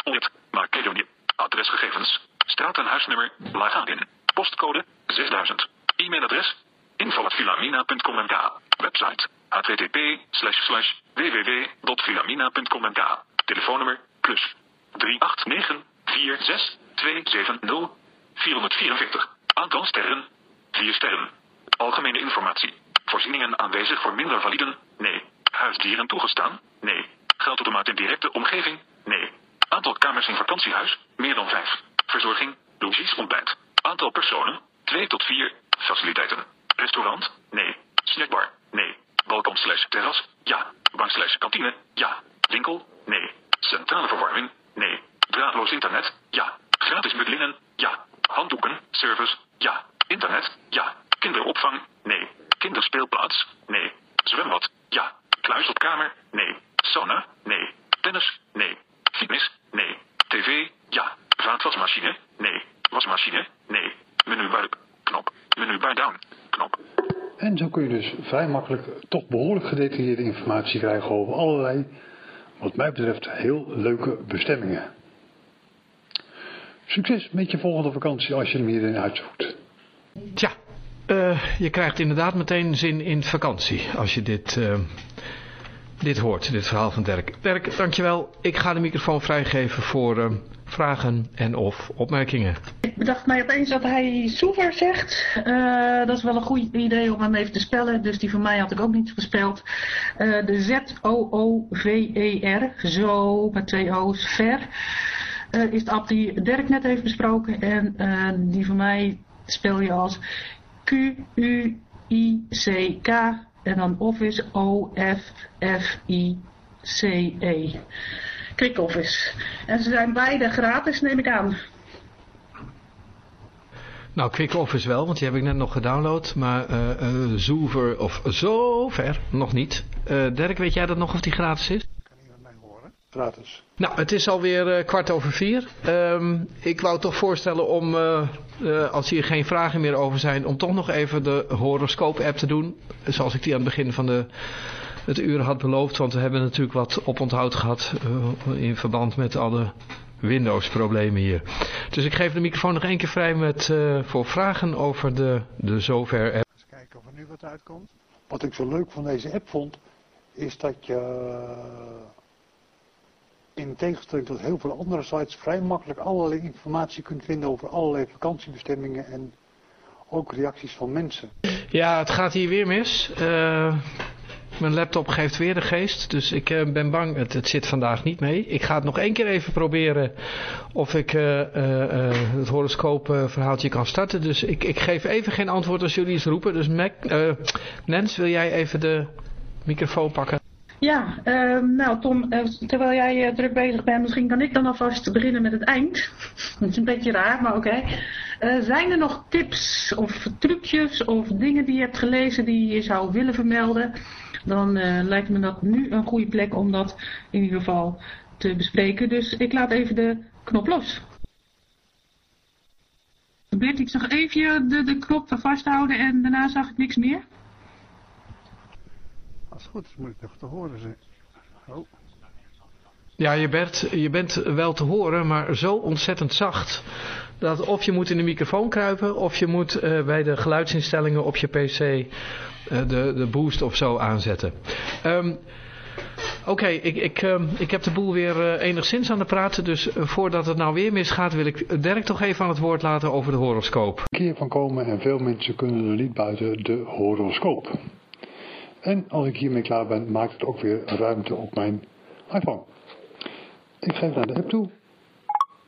Speaker 4: Onjet. Macedonië. Adresgegevens. Straat en huisnummer. Lagagen. Postcode 6000. E-mailadres. info.villamina.com.nk. Website. http slash slash www.villamina.com.nk. Telefoonnummer plus 389 46 270 444. Aantal sterren. 4 sterren. Algemene informatie. Voorzieningen aanwezig voor minder validen? Nee. Huisdieren toegestaan? Nee. Geldautomaat in directe omgeving? Nee. Aantal kamers in vakantiehuis? Meer dan 5. Verzorging? Logies ontbijt. Aantal personen? 2 tot 4. Faciliteiten. Restaurant? Nee. Snackbar? Nee. Balkon slash terras? Ja. Bar slash kantine? Ja. Winkel? Nee. Centrale verwarming? Nee. Draadloos internet? Ja. Gratis mutlinen? Ja. Handdoeken? Service? Ja. Internet? Ja. Kinderopvang? Nee. Kinderspeelplaats? Nee. Zwembad? Ja. Kluis op kamer? Nee. Sauna? Nee. Tennis? Nee. Fitness? Nee. TV? Ja. Vaatwasmachine? Nee. Wasmachine? Nee. Menubar? Knop. Menubar down? Knop.
Speaker 5: En zo kun je dus vrij makkelijk toch behoorlijk gedetailleerde informatie krijgen over allerlei, wat mij betreft, heel leuke bestemmingen. Succes met je volgende vakantie als je hem hierin uitzoekt.
Speaker 1: Tja, eh, je krijgt inderdaad meteen zin in vakantie als je dit, eh, dit hoort, dit verhaal van Dirk. Dirk, dankjewel. Ik ga de microfoon vrijgeven voor eh, vragen en of opmerkingen.
Speaker 3: Ik bedacht mij opeens dat hij Soever zegt. Eh, dat is wel een goed idee om hem even te spellen. Dus die van mij had ik ook niet gespeld. Eh, de Z-O-O-V-E-R. Zo, met twee O's. Ver. is de app die Dirk net heeft besproken. En die van mij spel je als Q-U-I-C-K. En dan Office O-F-F-I-C-E. Quick Office. En ze zijn beide gratis, neem ik aan.
Speaker 1: Nou, Quick Office wel, want die heb ik net nog gedownload. Maar eh eh, Zoever of Zover nog niet. Eh Dirk, weet jij dat nog of die gratis is?
Speaker 5: Gratis.
Speaker 1: Nou, het is alweer eh, kwart over vier. Ehm, ik wou toch voorstellen om, eh, eh, als hier geen vragen meer over zijn, om toch nog even de horoscoop-app te doen. Zoals ik die aan het begin van de, het uur had beloofd. Want we hebben natuurlijk wat oponthoud gehad eh, in verband met alle Windows-problemen hier. Dus ik geef de microfoon nog één keer vrij met, eh, voor vragen over de, de Zover-app.
Speaker 5: Eens kijken of er nu wat uitkomt. Wat ik zo leuk van deze app vond, is dat je in tegenstelling tot heel veel andere sites vrij makkelijk allerlei informatie kunt vinden over allerlei vakantiebestemmingen en ook reacties van mensen.
Speaker 1: Ja, het gaat hier weer mis. Eh, mijn laptop geeft weer de geest, dus ik eh, ben bang, het, zit vandaag niet mee. Ik ga het nog één keer even proberen of ik eh, het horoscoop eh, verhaaltje kan starten. Dus ik, ik geef even geen antwoord als jullie iets roepen. Dus Mac, Nens, wil jij even de microfoon pakken?
Speaker 3: Ja, ehm, nou Tom, eh, terwijl jij eh, druk bezig bent, misschien kan ik dan alvast beginnen met het eind. Dat is een beetje raar, maar oké. Eh, zijn er nog tips of trucjes of dingen die je hebt gelezen die je zou willen vermelden? Dan lijkt me dat nu een goede plek om dat in ieder geval te bespreken. Dus ik laat even de knop los. Bert, ik zag even de, de knop vasthouden en daarna zag ik niks meer.
Speaker 5: Als het goed is, moet ik nog te horen zijn. Oh.
Speaker 1: Ja, je bent, je bent wel te horen, maar zo ontzettend zacht. Dat of je moet in de microfoon kruipen, of je moet eh, bij de geluidsinstellingen op je pc eh, de, de boost of zo aanzetten. Ehm, Oké, ik, ik, ehm, ik heb de boel weer eh, enigszins aan de praten, dus voordat het nou weer misgaat wil ik Dirk toch even aan het woord laten over de horoscoop.
Speaker 5: Een keer van komen en veel mensen kunnen er niet buiten de horoscoop. En als ik hiermee klaar ben, maakt het ook weer ruimte op mijn iPhone. Ik geef naar de app toe.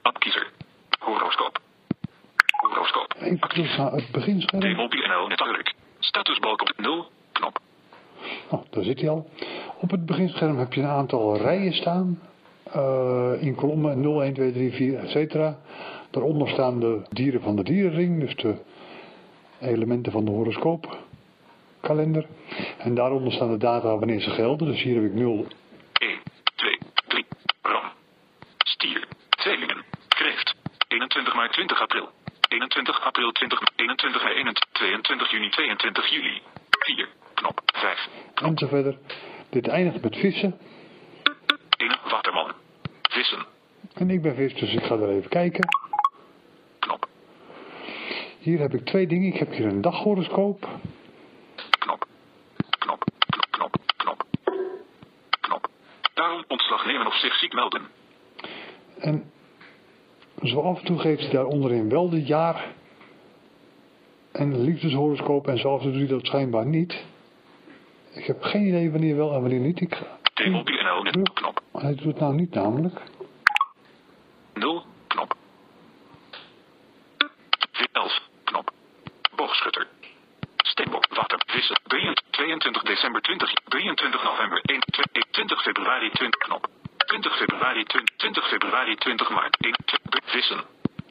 Speaker 4: Appkiezer. Horoscoop. Horoscoop.
Speaker 5: Even terug naar het beginscherm.
Speaker 4: T-Mobile NL netwerk. Statusbalk op 0. Knop.
Speaker 5: Oh, daar zit hij al. Op het beginscherm heb je een aantal rijen staan. eh, in kolommen 0, 1, 2, 3, 4, etc. Daaronder staan de dieren van de dierenring, dus de elementen van de horoscoopkalender. En daaronder staan de data wanneer ze gelden. Dus hier heb ik 0,
Speaker 4: 1, 2, 3, ram. Stier, tweelingen, kreeft. 21 maart 20 april. 21 april 20, 21 mei 21, 22 juni 22 juli. 4, knop, 5,
Speaker 5: en zo verder. Dit eindigt met vissen.
Speaker 4: 1, waterman. Vissen,
Speaker 5: En ik ben vis, dus ik ga er even kijken.
Speaker 4: knop,
Speaker 5: Hier heb ik twee dingen. Ik heb hier een daghoroscoop.
Speaker 4: knop, knop, knop, knop, knop, knop. Daarom ontslag nemen of zich ziek melden.
Speaker 5: En zo af en toe geeft hij daar onderin wel de jaar en liefdeshoroscoop en zo af en toe doet hij dat schijnbaar niet. Ik heb geen idee wanneer wel en wanneer niet. Ik ga...
Speaker 4: Knop,
Speaker 5: Hij doet het nou niet namelijk.
Speaker 4: 0, knop. 11, knop. Boogschutter. Steenbok, water, vissen, 22 december 20, 23 november 1, 2, 20 februari 20, knop. 20 februari 20, 20 februari 20 maart 1, 2, vissen,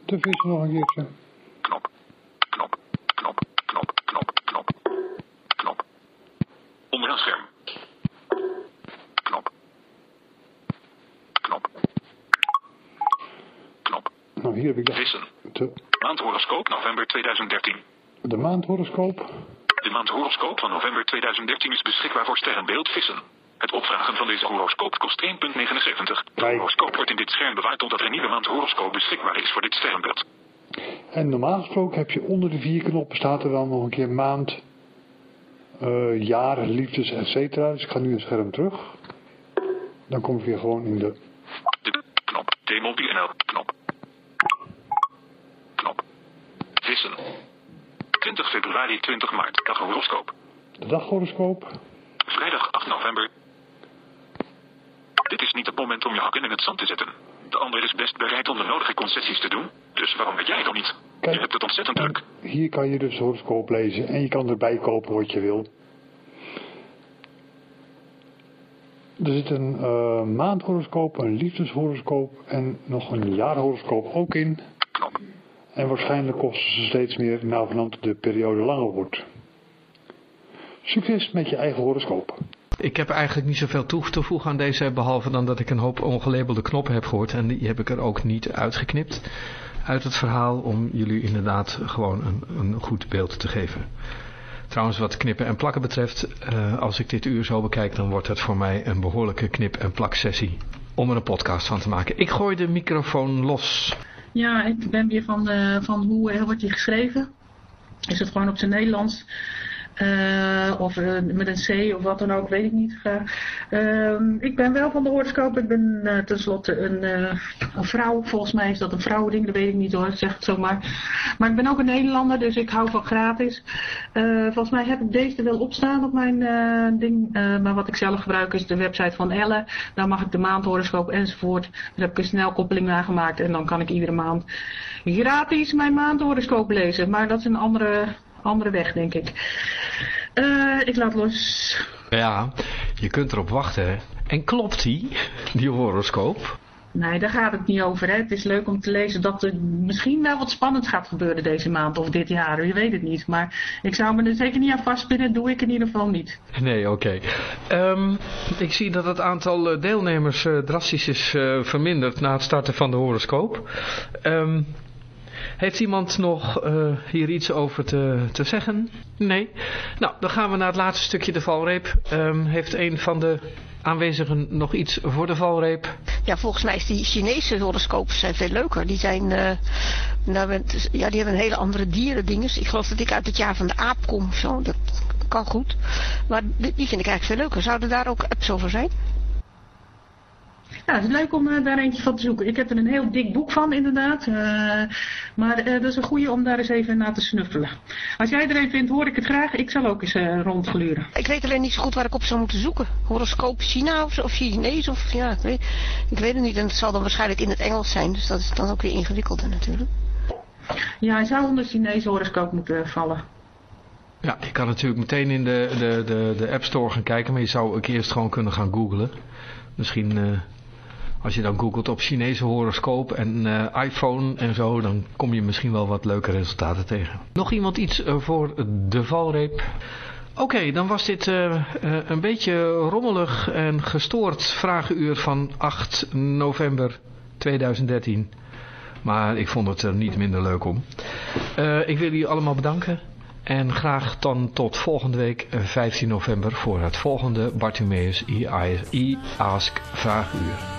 Speaker 5: De vis nog een keertje.
Speaker 4: knop, knop, knop, knop, knop, knop, knop. Onderaan scherm. Knop. Knop. Knop.
Speaker 5: Nou, hier heb ik de,
Speaker 4: Vissen.
Speaker 5: de,
Speaker 4: Maandhoroscoop november 2013.
Speaker 5: de maandhoroscoop.
Speaker 4: De maandhoroscoop van november 2013 is beschikbaar voor sterrenbeeld vissen. Het opvragen van deze horoscoop kost 1,79. De horoscoop wordt in dit scherm bewaard totdat er een nieuwe maandhoroscoop beschikbaar is voor dit sterrenbeeld.
Speaker 5: En normaal gesproken heb je onder de vier knoppen staat er dan nog een keer maand, eh, jaar, liefdes, etc. Dus ik ga nu het scherm terug. Dan kom ik weer gewoon in De
Speaker 4: knop. T-Mobile NL. Knop. Knop. Vissen. 20 februari 20 maart. Dag horoscoop.
Speaker 5: de daghoroscoop.
Speaker 4: Vrijdag 8 november. Dit is niet het moment om je hakken in het zand te zetten. De ander is best bereid om de nodige concessies te doen. Dus waarom weet jij dan niet?
Speaker 5: Kijk.
Speaker 4: Je hebt het ontzettend
Speaker 5: En
Speaker 4: druk.
Speaker 5: hier kan je dus horoscoop lezen en je kan erbij kopen wat je wil. Er zit een eh, maandhoroscoop, een liefdeshoroscoop en nog een jaarhoroscoop ook in.
Speaker 4: Knop.
Speaker 5: En waarschijnlijk kosten ze steeds meer navenant de periode langer wordt. Succes met je eigen horoscoop.
Speaker 1: Ik heb eigenlijk niet zoveel toe te voegen aan deze, behalve dan dat ik een hoop ongelabelde knoppen heb gehoord. En die heb ik er ook niet uitgeknipt uit het verhaal om jullie inderdaad gewoon een, een goed beeld te geven. Trouwens, wat knippen en plakken betreft, eh, als ik dit uur zo bekijk, dan wordt het voor mij een behoorlijke knip- en plaksessie om er een podcast van te maken. Ik gooi de microfoon los.
Speaker 3: Ja, ik ben weer van, de, van hoe eh, wordt die geschreven. Is het gewoon op zijn Nederlands? Eh, of eh, met een C of wat dan ook, weet ik niet. Ehm, ik ben wel van de horoscoop. Ik ben eh, tenslotte een, een vrouw. Volgens mij is dat een vrouwending, dat weet ik niet hoor. Zeg het zomaar. Maar ik ben ook een Nederlander, dus ik hou van gratis. Volgens mij heb ik deze wel opstaan op mijn ding. Maar wat ik zelf gebruik is de website van Elle. Daar mag ik de maandhoroscoop enzovoort. Daar heb ik een snelkoppeling naar gemaakt. En dan kan ik iedere maand gratis mijn maandhoroscoop lezen. Maar dat is een andere, andere weg, denk ik. Eh, ik laat los.
Speaker 1: Ja, je kunt erop wachten. En klopt die, die horoscoop?
Speaker 3: Nee, daar gaat het niet over. Hè. Het is leuk om te lezen dat er misschien wel wat spannends gaat gebeuren deze maand of dit jaar. Je weet het niet. Maar ik zou me er zeker niet aan vastpinnen. Doe ik in ieder geval niet.
Speaker 1: Nee, oké. Ehm, ik zie dat het aantal eh, deelnemers eh, drastisch is verminderd na het starten van de horoscoop. Ehm, heeft iemand nog eh, hier iets over te, te zeggen? Nee? Nou, dan gaan we naar het laatste stukje de valreep. Ehm, heeft een van de aanwezigen nog iets voor de valreep?
Speaker 6: Ja, volgens mij is die Chinese horoscopen zijn veel leuker. Die zijn, eh, nou, ja, die hebben een hele andere dierendinges. Ik geloof dat ik uit het jaar van de aap kom of zo. Dat kan goed. Maar die vind ik eigenlijk veel leuker. Zouden daar ook apps over zijn?
Speaker 3: Ja, het is leuk om eh, daar eentje van te zoeken. Ik heb er een heel dik boek van, inderdaad. Eh, maar eh, dat is een goede om daar eens even naar te snuffelen. Als jij er een vindt, hoor ik het graag. Ik zal ook eens eh, rondgluren.
Speaker 6: Ik weet alleen niet zo goed waar ik op zou moeten zoeken. Horoscoop China of, of Chinees of ja, ik weet, ik weet het niet. En het zal dan waarschijnlijk in het Engels zijn. Dus dat is dan ook weer ingewikkelder natuurlijk.
Speaker 3: Ja, hij zou onder Chinese horoscoop moeten vallen.
Speaker 1: Ja, je kan natuurlijk meteen in de, de, de, de App Store gaan kijken, maar je zou ook eerst gewoon kunnen gaan googlen. Misschien uh, als je dan googelt op Chinese horoscoop en uh, iPhone en zo, dan kom je misschien wel wat leuke resultaten tegen. Nog iemand iets uh, voor de valreep? Oké, dan was dit een beetje rommelig en gestoord vragenuur van 8 november 2013. Maar ik vond het er niet minder leuk om. ik wil jullie allemaal bedanken. En graag dan tot volgende week 15 november voor het volgende Bartimeus e-ask vraaguur.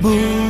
Speaker 1: Move.